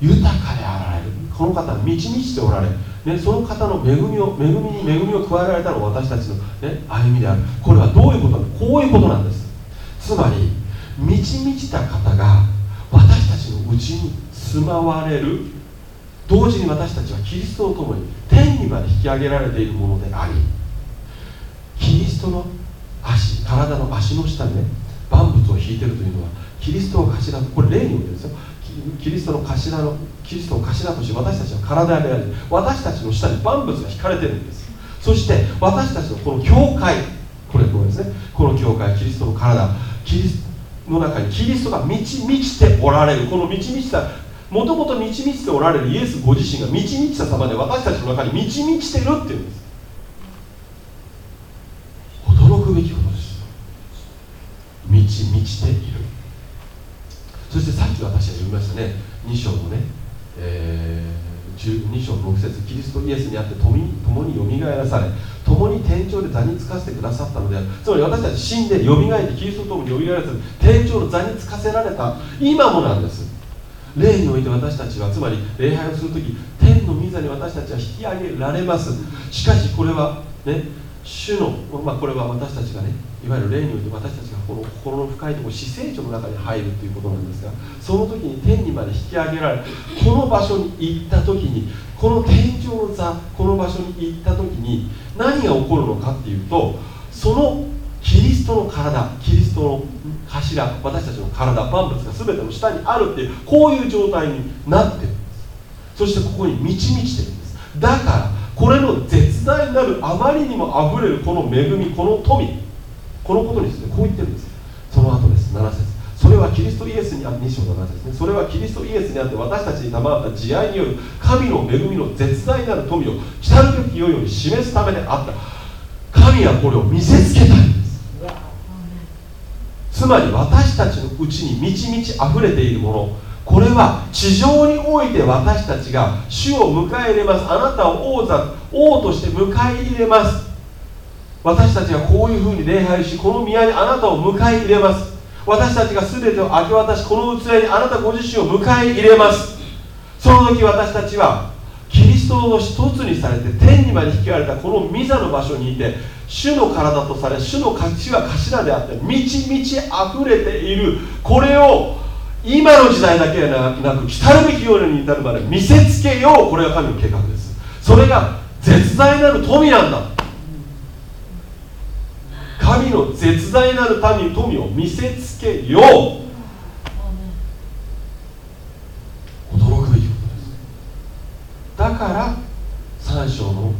Speaker 1: 豊かであられる。この方は満ち満ちておられる、ね、その方の恵みを恵みに恵みを加えられたのが私たちの、ね、歩みである。これはどういうことなのこういうことなんです。つまり満ち満ちた方が私たちのうちに住まわれる同時に私たちはキリストと共に天にまで引き上げられているものでありキリストの足体の足の下にね万物を引いてるというのはキリストを頭とこれ例においてですよ。キリストの頭のキリストを頭として私たちは体であり私たちの下に万物が引かれてるんです。そして私たちのこの教会これこれですね。この教会キリストの体キリストの中にキリストが満ち満ちておられる。この満ち満ちたもともと満ち満ちておられるイエスご自身が満ち満ちた様で私たちの中に満ち満ちてるっていうんです。驚くべきことです。満ち満ちている。そしてさっき私は読みましたね2章のね、えー、12章の6節キリストイエスにあって共に共によみがえらされ共に天井で座につかせてくださったのである。つまり私たち死んでよみがえってキリストと共によみがえらせ天井の座につかせられた。今もなんです。霊において私たちはつまり礼拝をする時天の御座に私たちは引き上げられます。しかしこれはね主の、まあ、これは私たちがねいわゆる霊において私たちがこの心の深いところ死聖書の中に入るということなんですがその時に天にまで引き上げられこの場所に行った時にこの天井の座この場所に行った時に何が起こるのかっていうとそのキリストの体キリストの頭私たちの体万物が全ての下にあるっていうこういう状態になってるんです。そしてここに満ち満ちてるんです。だからこれの絶大なるあまりにもあふれるこの恵みこの富このことについてこう言ってるんです。その後です。7節。それはキリストイエスにあ2章7節ですね。それはキリストイエスにあって私たちに賜った慈愛による神の恵みの絶大なる富を来たるべき世より示すためであった。神はこれを見せつけた。つまり私たちのうちに満ち満ち溢れているもの。これは地上において私たちが主を迎え入れます。あなたを王座王として迎え入れます。私たちがこういうふうに礼拝しこの宮にあなたを迎え入れます。私たちが全てを明け渡しこの器にあなたご自身を迎え入れます。その時私たちはキリストの一つにされて天にまで引き上げたこの御座の場所にいて主の体とされ主の勝ちは頭であって満ち満ち溢れている。これを今の時代だけでなく来たるべきように至るまで見せつけよう。これが神の計画です。それが絶大なる富なんだ。神の絶大なる民富を見せつけよう。驚くべきことです。だから3章の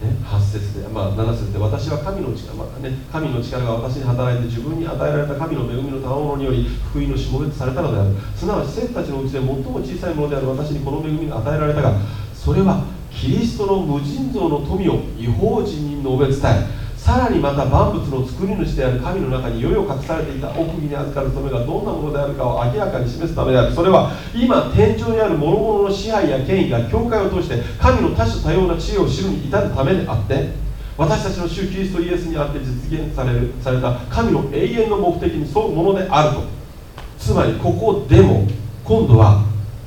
Speaker 1: ね、8節で、まあ、7節で私は神の力、まあね、神の力が私に働いて自分に与えられた神の恵みの賜物により福音のしもべとされたのである。すなわち生徒たちのうちで最も小さいものである。私にこの恵みが与えられたがそれはキリストの無尽蔵の富を違法人に述べ伝え。さらにまた万物の作り主である神の中に世々隠されていた奥義に預かる務めがどんなものであるかを明らかに示すためである。それは今天井にある諸々の支配や権威が教会を通して神の多種多様な知恵を知るに至るためであって私たちの主キリストイエスにあって実現されるされた神の永遠の目的に沿うものであると。つまりここでも今度は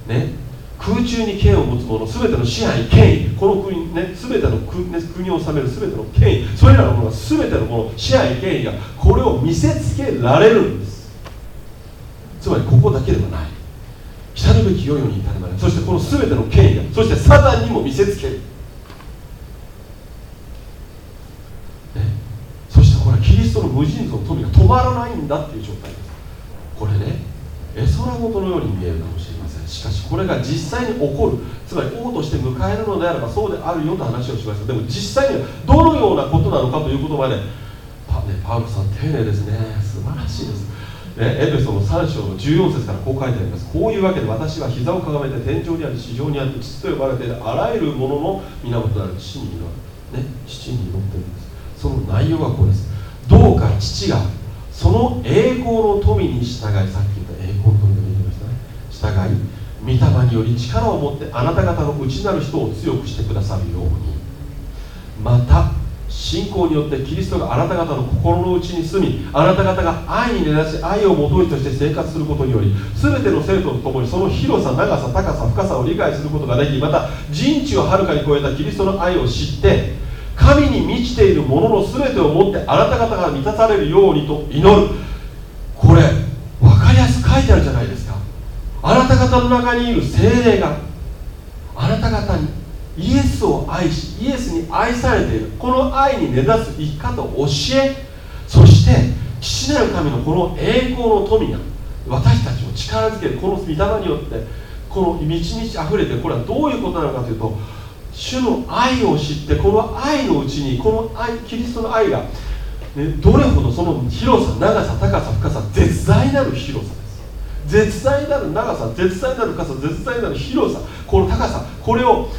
Speaker 1: ね空中に権を持つ者全ての支配権威この国ね全ての国,、ね、国を治める全ての権威それらのものが全てのもの支配権威がこれを見せつけられるんです。つまりここだけではない。来るべき世々に至るまでそしてこの全ての権威がそしてサタンにも見せつける、そしてこれはキリストの無尽蔵の富が止まらないんだっていう状態です。これね絵空事のように見えるかもしれない。しかしこれが実際に起こるつまり王として迎えるのであればそうであるよと話をしました。でも実際にはどのようなことなのかということまでパ,、ね、パウロさん丁寧ですね。素晴らしいです。ね、エペソの3章の14節からこう書いてあります。こういうわけで私は膝をかがめて天井にある地上にあって父と呼ばれているあらゆるものの源である父に祈る、ね、父に祈っているんです。その内容はこうです。どうか父がその栄光の富に従いさっき言った栄光の富が出てきましたね。従い御霊により力を持ってあなた方の内なる人を強くしてくださるように。また信仰によってキリストがあなた方の心の内に住みあなた方が愛に根ざし愛を元にとして生活することにより全ての生徒と共にその広さ長さ高さ深さを理解することができまた人知をはるかに超えたキリストの愛を知って神に満ちているものの全てをもってあなた方が満たされるようにと祈る。これ分かりやすく書いてあるじゃないですか。あなた方の中にいる精霊があなた方にイエスを愛しイエスに愛されている。この愛に根ざす生き方を教えそして父なる神のこの栄光の富が私たちを力づける。この御霊によってこの満ち満ち溢れてこれはどういうことなのかというと主の愛を知ってこの愛のうちにこの愛キリストの愛がね、どれほどその広さ長さ高さ深さ絶大なる広さ絶大なる長さ絶大なる傘絶大なる広さこの高さこれを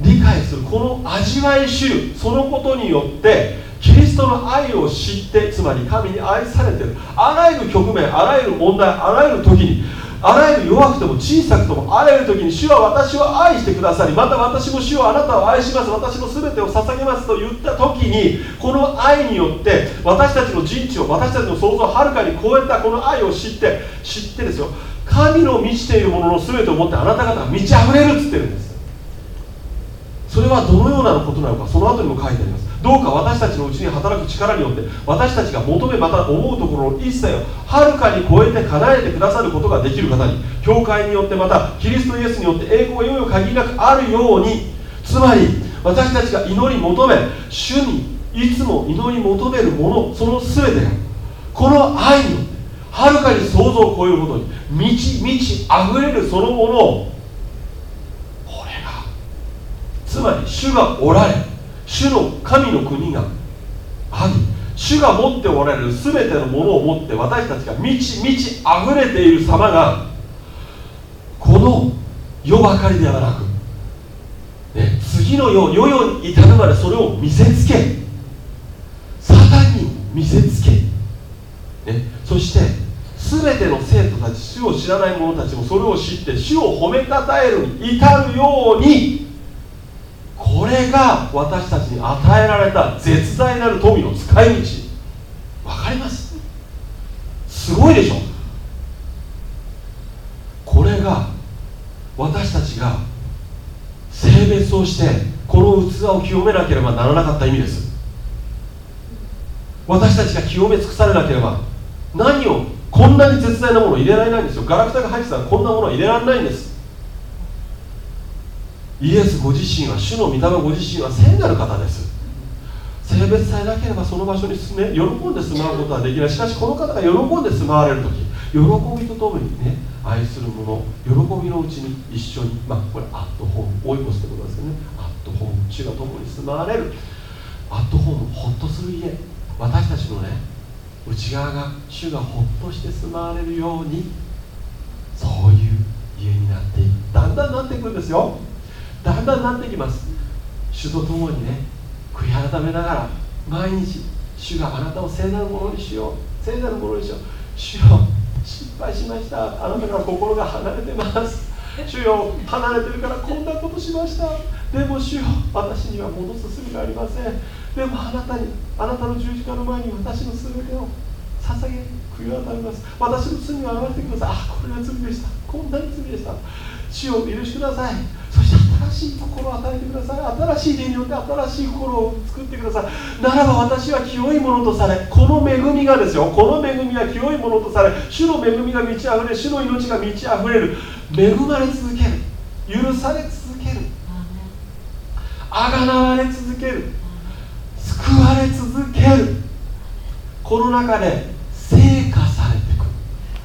Speaker 1: 理解するこの味わい知るそのことによってキリストの愛を知ってつまり神に愛されているあらゆる局面あらゆる問題あらゆる時にあらゆる弱くても小さくともあらゆる時に主は私を愛してくださりまた私も主をあなたを愛します私の全てを捧げますと言った時にこの愛によって私たちの人知を私たちの想像をはるかに超えたこの愛を知って知ってですよ。神の満ちているものの全てを持ってあなた方は満ち溢れるっつってるんです。それはどのようなことなのかその後にも書いてあります。どうか私たちのうちに働く力によって私たちが求めまた思うところの一切をはるかに超えて叶えてくださることができる方に教会によってまたキリストイエスによって栄光がいよいよ限りなくあるようにつまり私たちが祈り求め主にいつも祈り求めるものその全てがこの愛によってはるかに想像を超えるほどに満ち満ち溢れるそのものをつまり主がおられ主の神の国があり主が持っておられる全てのものを持って私たちが満ち満ち溢れている様がこの世ばかりではなく、ね、次の世世々に至るまでそれを見せつけサタンに見せつけ、ね、そして全ての生徒たち主を知らない者たちもそれを知って主を褒めたたえるに至るようにこれが私たちに与えられた絶大なる富の使い道。わかります？すごいでしょ？これが私たちが性別をしてこの器を清めなければならなかった意味です。私たちが清め尽くされなければ何をこんなに絶大なものを入れられないんですよ。ガラクタが入ってたらこんなものは入れられないんです。イエスご自身は主の御霊ご自身は聖なる方です。性別さえなければその場所に進め喜んで住まうことはできない。しかしこの方が喜んで住まわれる時喜びとともにね愛する者喜びのうちに一緒にまあこれアットホーム追い越すってことですよね。アットホーム主が共に住まわれる。アットホームほっとする家。私たちのね内側が主がほっとして住まわれるようにそういう家になっていくだんだんなっていくんですよ。だんだんなってきます。主と共にね悔い改めながら毎日主があなたを聖なるものにしよう聖なるものにしよう。主よ失敗しました。あなたから心が離れてます。主よ離れてるからこんなことしました。でも主よ私には戻すすがありません。でもあなたにあなたの十字架の前に私の全てを捧げ悔い改めます。私の罪を表してください。あこれが罪でした。こんなに罪でした。主を許しください。そして新しい心を与えてください。新しい霊によって新しい心を作ってください。ならば私は清いものとされこの恵みがですよ。この恵みは清いものとされ。主の恵みが満ち溢れ主の命が満ち溢れる。恵まれ続ける。許され続けるあがなわれ続ける。救われ続ける。この中で成果されていく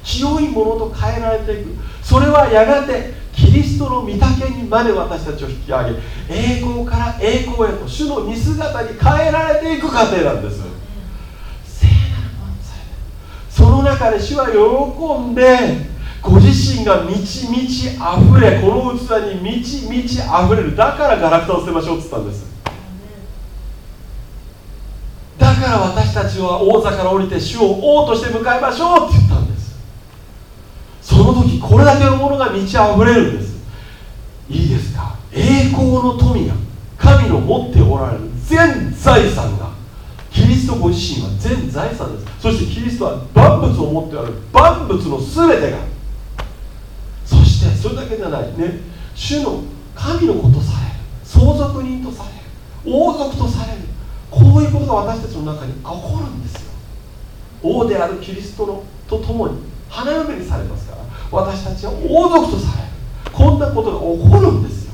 Speaker 1: 清いものと変えられていく。それはやがてキリストの御岳にまで私たちを引き上げ栄光から栄光へと主の似姿に変えられていく過程なんです。聖なるものされその中で主は喜んでご自身が満ち満ち溢れこの器に満ち満ち溢れる。だからガラクタを捨てましょうって言ったんです。だから私たちは王座から降りて主を王として迎えましょうって言ったんです。その時これだけのものが満ち溢れるんです。いいですか？栄光の富が神の持っておられる全財産が。キリストご自身は全財産です。そしてキリストは万物を持っておられる万物の全てが。そしてそれだけじゃないね。主の神の子とされる。相続人とされる。王族とされる。こういうことが私たちの中に起こるんですよ。王であるキリストのと共に。花嫁にされますから私たちは王族とされる。こんなことが起こるんですよ。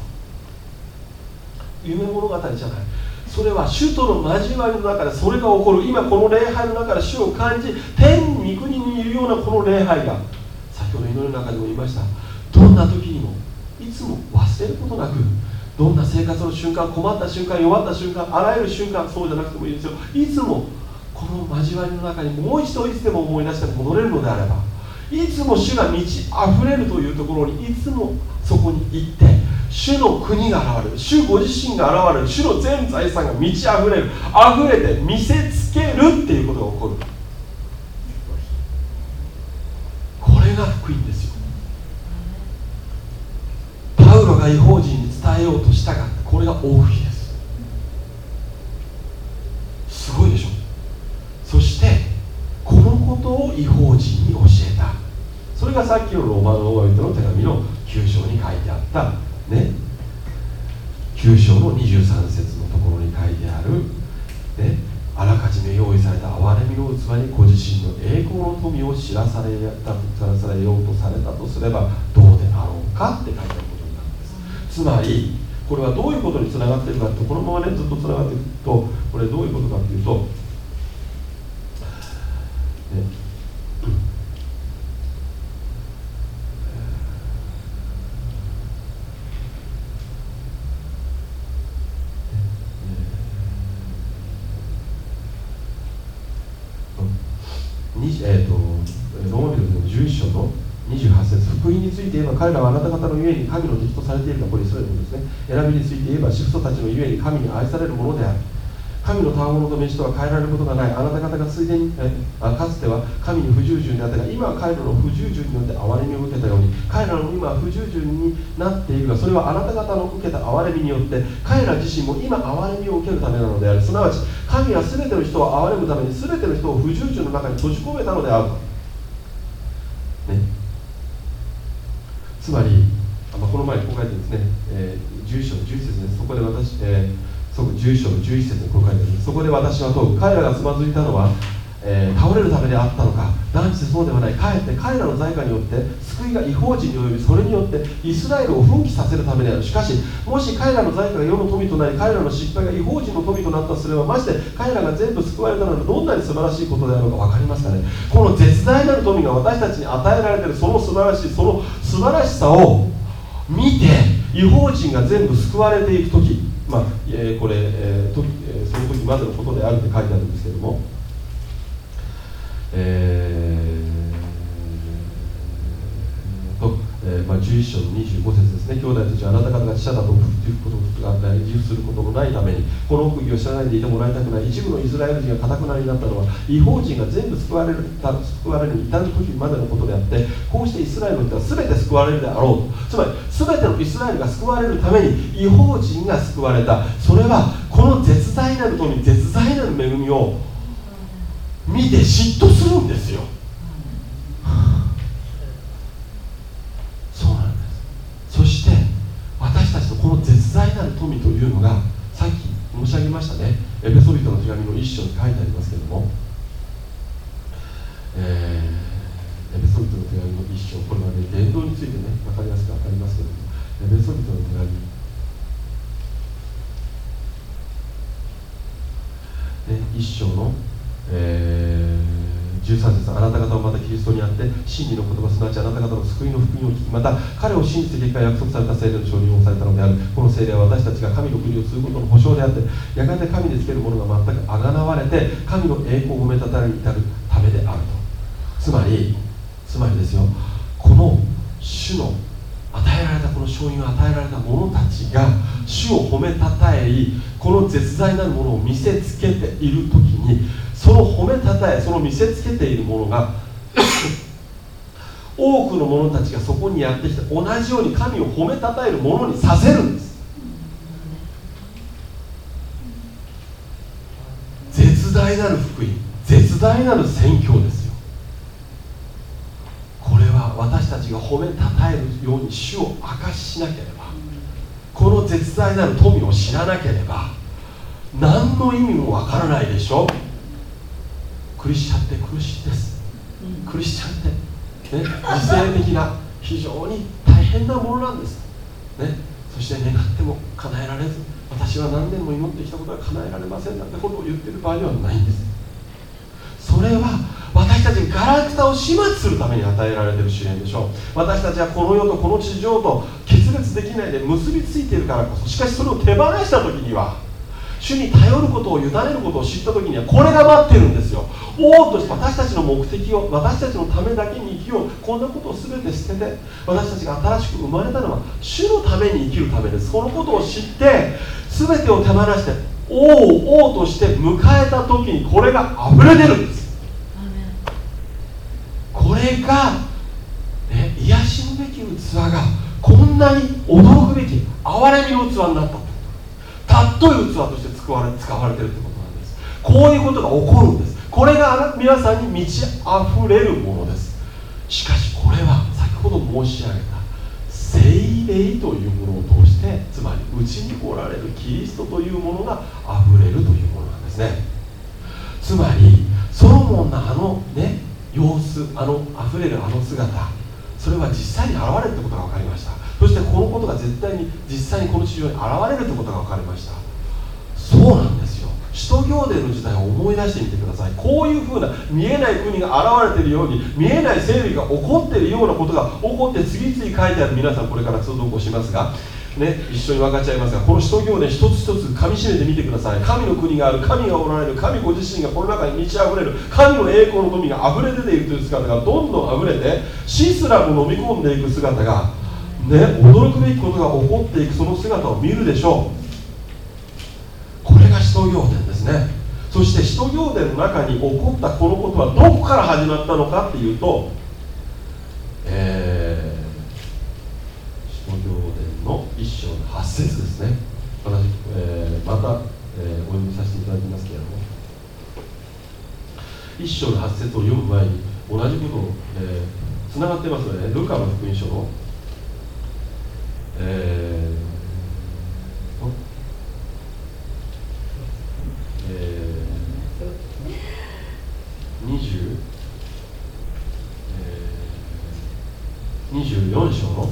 Speaker 1: 夢物語じゃない。それは主との交わりの中でそれが起こる。今この礼拝の中で主を感じ天に国にいるようなこの礼拝が先ほど祈りの中でも言いました。どんな時にもいつも忘れることなくどんな生活の瞬間困った瞬間弱った瞬間あらゆる瞬間そうじゃなくてもいいですよ。いつもこの交わりの中にもう一度いつでも思い出して戻れるのであればいつも主が満ち溢れるというところにいつもそこに行って主の国が現れる主ご自身が現れる主の全財産が満ち溢れる溢れて見せつけるっていうことが起こる。これが福音ですよ。パウロが違法人に伝えようとしたがこれが大吹きですごいでしょそしてこのことを違法人に教えたそれがさっきのローマの人の手紙の9章に書いてあった。ね。9章の23節のところに書いてある、ね、あらかじめ用意された憐れみの器にご自身の栄光の富を知らされた知らされようとされたとすればどうであろうかって書いてあることになるんです。つまりこれはどういうことにつながっているかとこのままねずっとつながっていくとこれどういうことかっていうと、ねえーと、ローマ人の11章の28節福音について言えば彼らはあなた方のゆえに神の敵とされているがこれイスラエルですね。選びについて言えばシフトたちのゆえに神に愛されるものである。神の賜物と飯とは変えられることがない。あなた方がついでにえかつては神に不従順であったが今は彼らの不従順によって憐れみを受けたように彼らの今は不従順になっているがそれはあなた方の受けた憐れみによって彼ら自身も今憐れみを受けるためなのである。すなわち神は全ての人を憐れむために全ての人を不従順の中に閉じ込めたのである。と、ね、つまり、あ、この前こう書いてですね、えー、11章の11節ですそこで私、えーそこ11章の11節にこう書いてあるそこで私は問う。彼らがつまずいたのは、えー、倒れるためであったのか。断じてそうではない。かえって彼らの財貨によって救いが違法人に及びそれによってイスラエルを奮起させるためである。しかしもし彼らの財貨が世の富となり彼らの失敗が違法人の富となったとすればまして彼らが全部救われたならどんなに素晴らしいことであるのか分かりますかね。この絶大なる富が私たちに与えられているその素晴らしいその素晴らしさを見て違法人が全部救われていく時。まあえー、これ、えーとえー、その時までのことであるって書いてあるんですけども、えーとえーまあ、11章の25節ですね。兄弟たちはあなた方が死者だと自負することのないためにこの奥義を知らないでいてもらいたくない。一部のイスラエル人がかたくなになったのは違法人が全部救われる救われるに至る時までのことであってこうしてイスラエルの人は全て救われるであろう。とつまり全てのイスラエルが救われるために違法人が救われた。それはこの絶大なる富絶大なる恵みを見て嫉妬するんですよ。そうなんです。そして私たちのこの絶大なる富というのがさっき申し上げましたね。エペソビトの手紙の一章に書いてありますけれども、えー、エペソビトの手紙の一章これはね伝道についてね分かりやすく分かりますけれども。エペソビトの手紙、一章の、えー、13節あなた方はまたキリストにあって真理の言葉すなわちあなた方の救いの福音を聞きまた彼を信じて結果約束された聖霊の承認をされたのである。この聖霊は私たちが神の国を継ぐことの保証であってやがて神につけるものが全くあがなわれて神の栄光を褒めたたえに至るためであると。つまりつまりですよ。この主の与えられたこの勝因を与えられた者たちが主を褒めたたえこの絶大なるものを見せつけている時にその褒めたたえその見せつけているものが (coughs) 多くの者たちがそこにやってきて同じように神を褒めたたえるものにさせるんです。絶大なる福音絶大なる宣教ですよ。これは私たちが褒めたたえるように主を明かししなければこの絶大なる富を知らなければ何の意味もわからないでしょ。クリスチャンって苦しいです。うんクリスチャンって、ね、理性的な非常に大変なものなんです、ね、そして願っても叶えられず私は何年も祈ってきたことは叶えられませんなんてことを言ってる場合ではないんです。それは私たちガラクタを始末するために与えられている試練でしょう。私たちはこの世とこの地上と決別できないで結びついているからこそしかしそれを手放した時には主に頼ることを委ねることを知った時にはこれが待ってるんですよ。王として私たちの目的を私たちのためだけに生きよう。こんなことを全て捨てて私たちが新しく生まれたのは主のために生きるためです。そのことを知って全てを手放して王を王として迎えた時にこれが溢れ出るんです。これが、ね、癒しむべき器がこんなに驚くべき憐れみの器になった。たっとい器として使われ使われてるってことなんです。こういうことが起こるんです。これが皆さんに満ち溢れるものです。しかしこれは先ほど申し上げた聖霊というものを通してつまりうちにおられるキリストというものが溢れるというものなんですね。つまりソロモンのあのね様子あの溢れるあの姿それは実際に現れるってことが分かりました。そしてこのことが絶対に実際にこの地上に現れるということが分かりました。そうなんですよ。使徒行伝の時代を思い出してみてください。こういうふうな見えない国が現れているように見えない生理が起こっているようなことが起こって次々書いてある皆さんこれから通読をしますがね、一緒に分かち合いますがこの使徒行伝一つ一つ噛みしめてみてください。神の国がある神がおられる神ご自身がこの中に満ち溢れる神の栄光の富が溢れ出ているという姿がどんどん溢れて死すらも飲み込んでいく姿がね、驚くべきことが起こっていくその姿を見るでしょう。使徒行伝ですね。そして使徒行伝の中に起こったこのことはどこから始まったのかっていうと、えー、使徒行伝の一章の8節ですね。私、えー、また、えー、お読みさせていただきますけれども。一章の8節を読む前に同じことをつな、えー、がってますよね。ルカの福音書の。えーえー、20えー、24章の、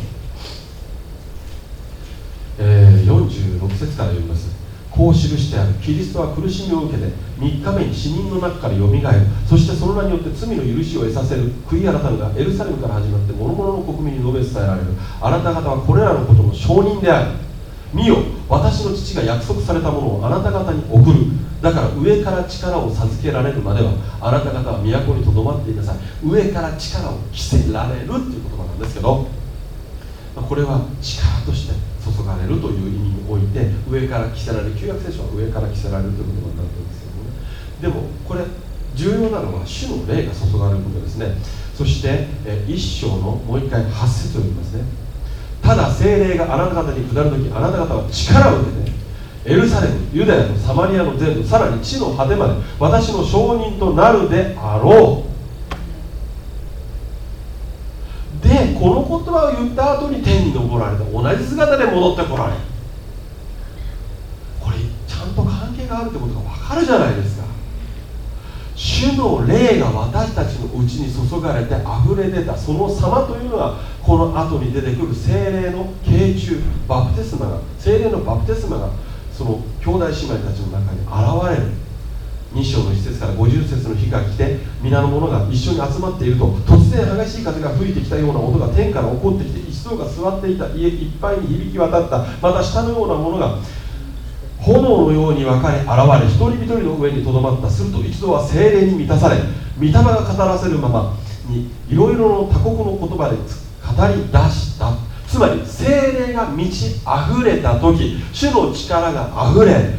Speaker 1: えー、46節から読みますこう記してあるキリストは苦しみを受けて3日目に死人の中からよみがえる。そしてその名によって罪の許しを得させる。悔い改めがエルサレムから始まって諸々の国民に述べ伝えられる。あなた方はこれらのことの証人である。見よ私の父が約束されたものをあなた方に送る。だから上から力を授けられるまではあなた方は都にとどまっていなさい。上から力を着せられるという言葉なんですけどこれは力として注がれるという意味において上から着せられる旧約聖書は上から着せられるという言葉になってるんですけどもね。でもこれ重要なのは主の霊が注がれることですね。そして一章のもう一回8節を読みますね。ただ精霊があなた方に下る時あなた方は力を受けてエルサレムユダヤとサマリアの全土さらに地の果てまで私の証人となるであろうでこの言葉を言った後に天に昇られた同じ姿で戻ってこられる。これちゃんと関係があるってことが分かるじゃないですか。主の霊が私たちのうちに注がれて溢れ出たその様というのがこの後に出てくる精霊の慶中バプテスマが精霊のバプテスマがその兄弟姉妹たちの中に現れる。2章の1節から50節の日が来て皆の者が一緒に集まっていると突然激しい風が吹いてきたような音が天から起こってきて一同が座っていた家いっぱいに響き渡った。また下のようなものが炎のように分かれ現れ一人一人の上にとどまった。すると一度は精霊に満たされ御霊が語らせるままにいろいろの他国の言葉で語り出した。つまり精霊が満ち溢れた時主の力が溢れ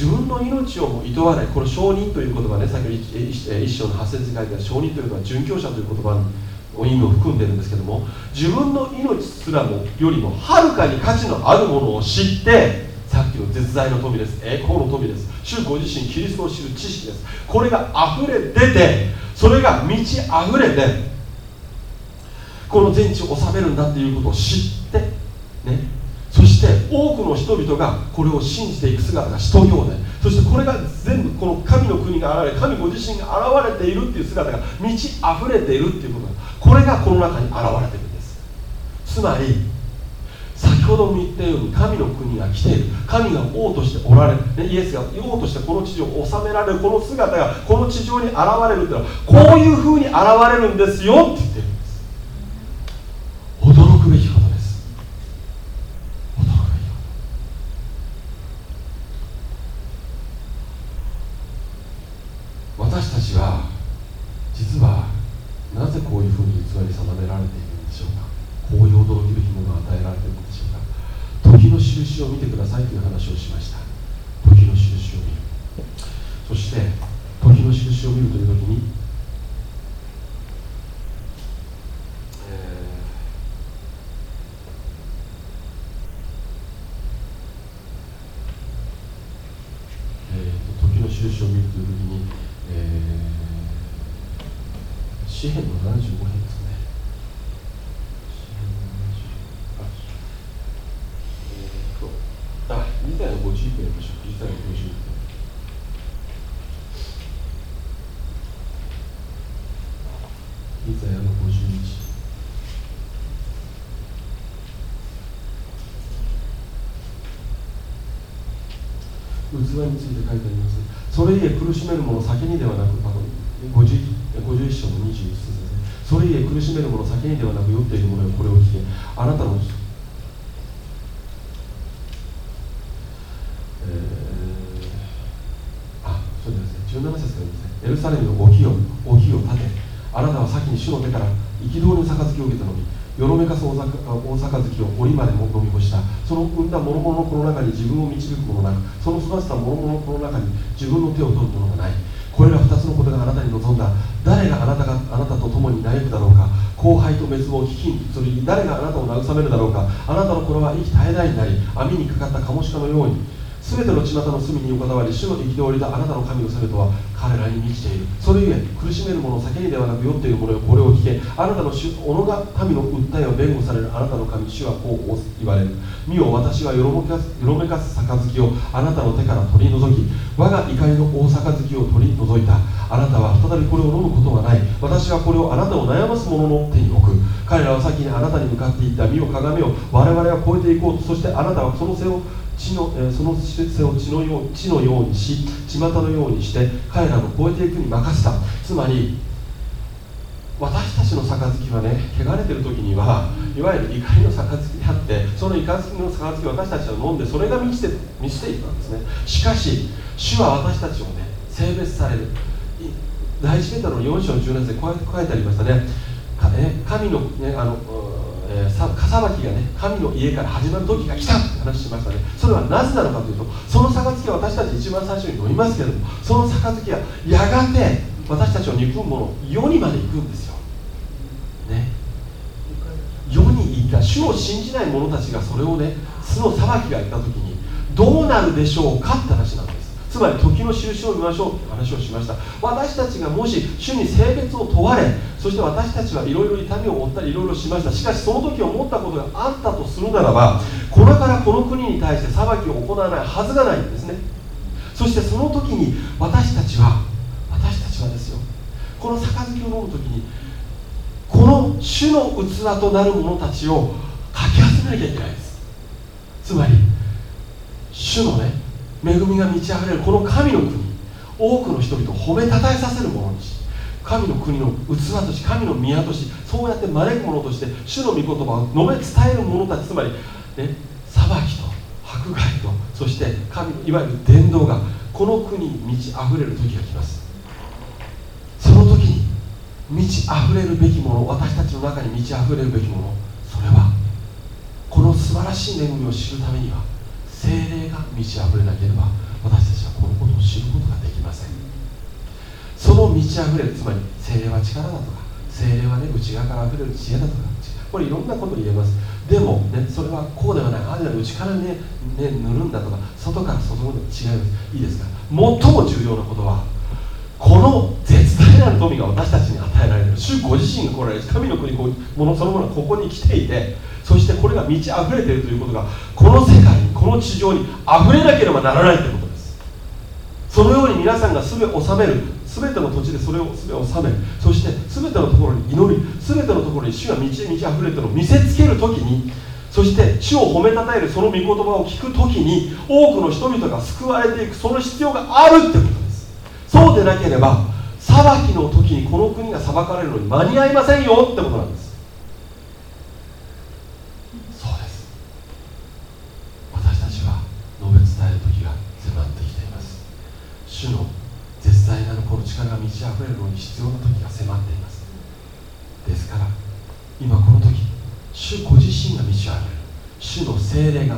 Speaker 1: 自分の命をも厭わないこの証人という言葉ね先ほど一章の発節に書いてある証人というのは殉教者という言葉の意味を含んでるんですけども自分の命すらもよりもはるかに価値のあるものを知ってさっきの絶大の富です。栄光の富です。主ご自身キリストを知る知識です。これが溢れ出てそれが満ち溢れてこの全地を治めるんだっていうことを知ってね。そして多くの人々がこれを信じていく姿が使徒行伝そしてこれが全部この神の国が現れ神ご自身が現れているっていう姿が満ち溢れているっていうことこれがこの中に現れているんです。つまり先ほども言ったように神の国が来ている。神が王としておられる、ね、イエスが王としてこの地上を治められるこの姿がこの地上に現れるっていうのはこういうふうに現れるんですよって言ってるんです驚くべきことしょうかこういう驚きべきものが与えられているのでしょうか時の印を見てくださいという話をしました時の印を見るそして時の印を見るという時に印を見るという時に、えー、詩篇の75編ですね。あ、2代の51編やりましょう。2代の51編。2代の51。器について書いてあります。それゆえ苦しめる者先にではなくあの 51, 51章の21節ですね。それゆえ苦しめる者先にではなく酔っている者よこれを聞け。あなたのえー、あそうですね。17節からですね。エルサレムのお火をお火を立て。あなたは先に主の手から憤りの杯を受けたのによろめかす大杯を折までも飲み干した。その産んだ諸々の子の中に自分を導くものなくその育てた諸々の子の中に自分の手を取るものがない。これら2つのことがあなたに望んだ。誰があなたがあなたと共に悩むだろうか。後輩と滅亡飢饉それに誰があなたを慰めるだろうか。あなたの頃は息絶えないになり網にかかったカモシカのように。すべての巷の隅に横たわり主の憤りだあなたの神の責めとは彼らに満ちている。それゆえ苦しめる者を酒にではなく酔っている者よこれを聞けあなたの主己が民の訴えを弁護されるあなたの神主はこう言われる。見よ私はよろめかすよろめかす杯をあなたの手から取り除き我が怒りの大杯を取り除いたあなたは再びこれを飲むことはない私はこれをあなたを悩ます者の手に置く彼らは先にあなたに向かっていった身をかがめよ我々は超えていこうとそしてあなたはその背を地の、えその施設を地のよう地のようにし巷のようにして彼らの超えていくに任せた。つまり私たちの杯はね汚れてる時にはいわゆる怒りの杯であってその怒りの杯を私たちは飲んでそれが満ちて満ちていくんですね。しかし主は私たちをね性別される。第一ペタの4章の17節でこう書いてありましたね。神の,、ね、あのえー、かさばきがね神の家から始まる時が来たって話しましたね。それはなぜなのかというとその杯は私たち一番最初に飲みますけれどもその杯はやがて私たちを憎む者世にまで行くんですよ、ね、世に行った主を信じない者たちがそれをね巣の裁きがいった時にどうなるでしょうかって話なんです。つまり時の印を見ましょうという話をしました。私たちがもし主に性別を問われそして私たちはいろいろ痛みを負ったりいろいろしました。しかしその時思ったことがあったとするならばこれからこの国に対して裁きを行わないはずがないんですね。そしてその時に私たちは私たちはですよこの杯を飲む時にこの主の器となる者たちをかき集めなきゃいけないです。つまり主のね恵みが満ち溢れるこの神の国。多くの人々を褒めたたえさせるものにし神の国の器とし神の宮としそうやって招く者として主の御言葉を述べ伝える者たちつまり、ね、裁きと迫害とそして神いわゆる伝道がこの国に満ち溢れる時が来ます。その時に満ち溢れるべきもの私たちの中に満ち溢れるべきものそれはこの素晴らしい恵みを知るためには精霊が満ち溢れなければ私たちはこのことを知ることができません。その満ち溢れるつまり精霊は力だとか精霊はね内側から溢れる知恵だとかこれいろんなこと言えます。でもねそれはこうではないああでは内からねね塗るんだとか外から注ぐの違います。いいですか？最も重要なことはこの絶なる富が私たちに与えられる。主ご自身が来られる神の国ものそのものがここに来ていてそしてこれが満ち溢れているということがこの世界にこの地上に溢れなければならないということです。そのように皆さんが全て治める。全ての土地でそれを全て治めそして全てのところに祈り全てのところに主が満ち満ち溢れてるのを見せつける時にそして主を褒めたたえるその御言葉を聞く時に多くの人々が救われていくその必要があるってことです。そうでなければ裁きの時にこの国が裁かれるのに間に合いませんよってことなんです。そうです。私たちは述べる時が迫ってきています。主の絶大なるこの力が満ち溢れるのに必要な時が迫っています。ですから今この時主ご自身が満ち溢れる。主の精霊が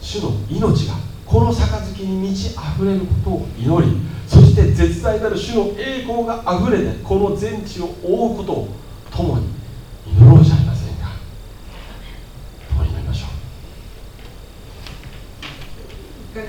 Speaker 1: 主の命がこの杯に満ち溢れることを祈りそして絶大なる主の栄光があふれてこの全地を覆うことを共に祈ろうじゃ。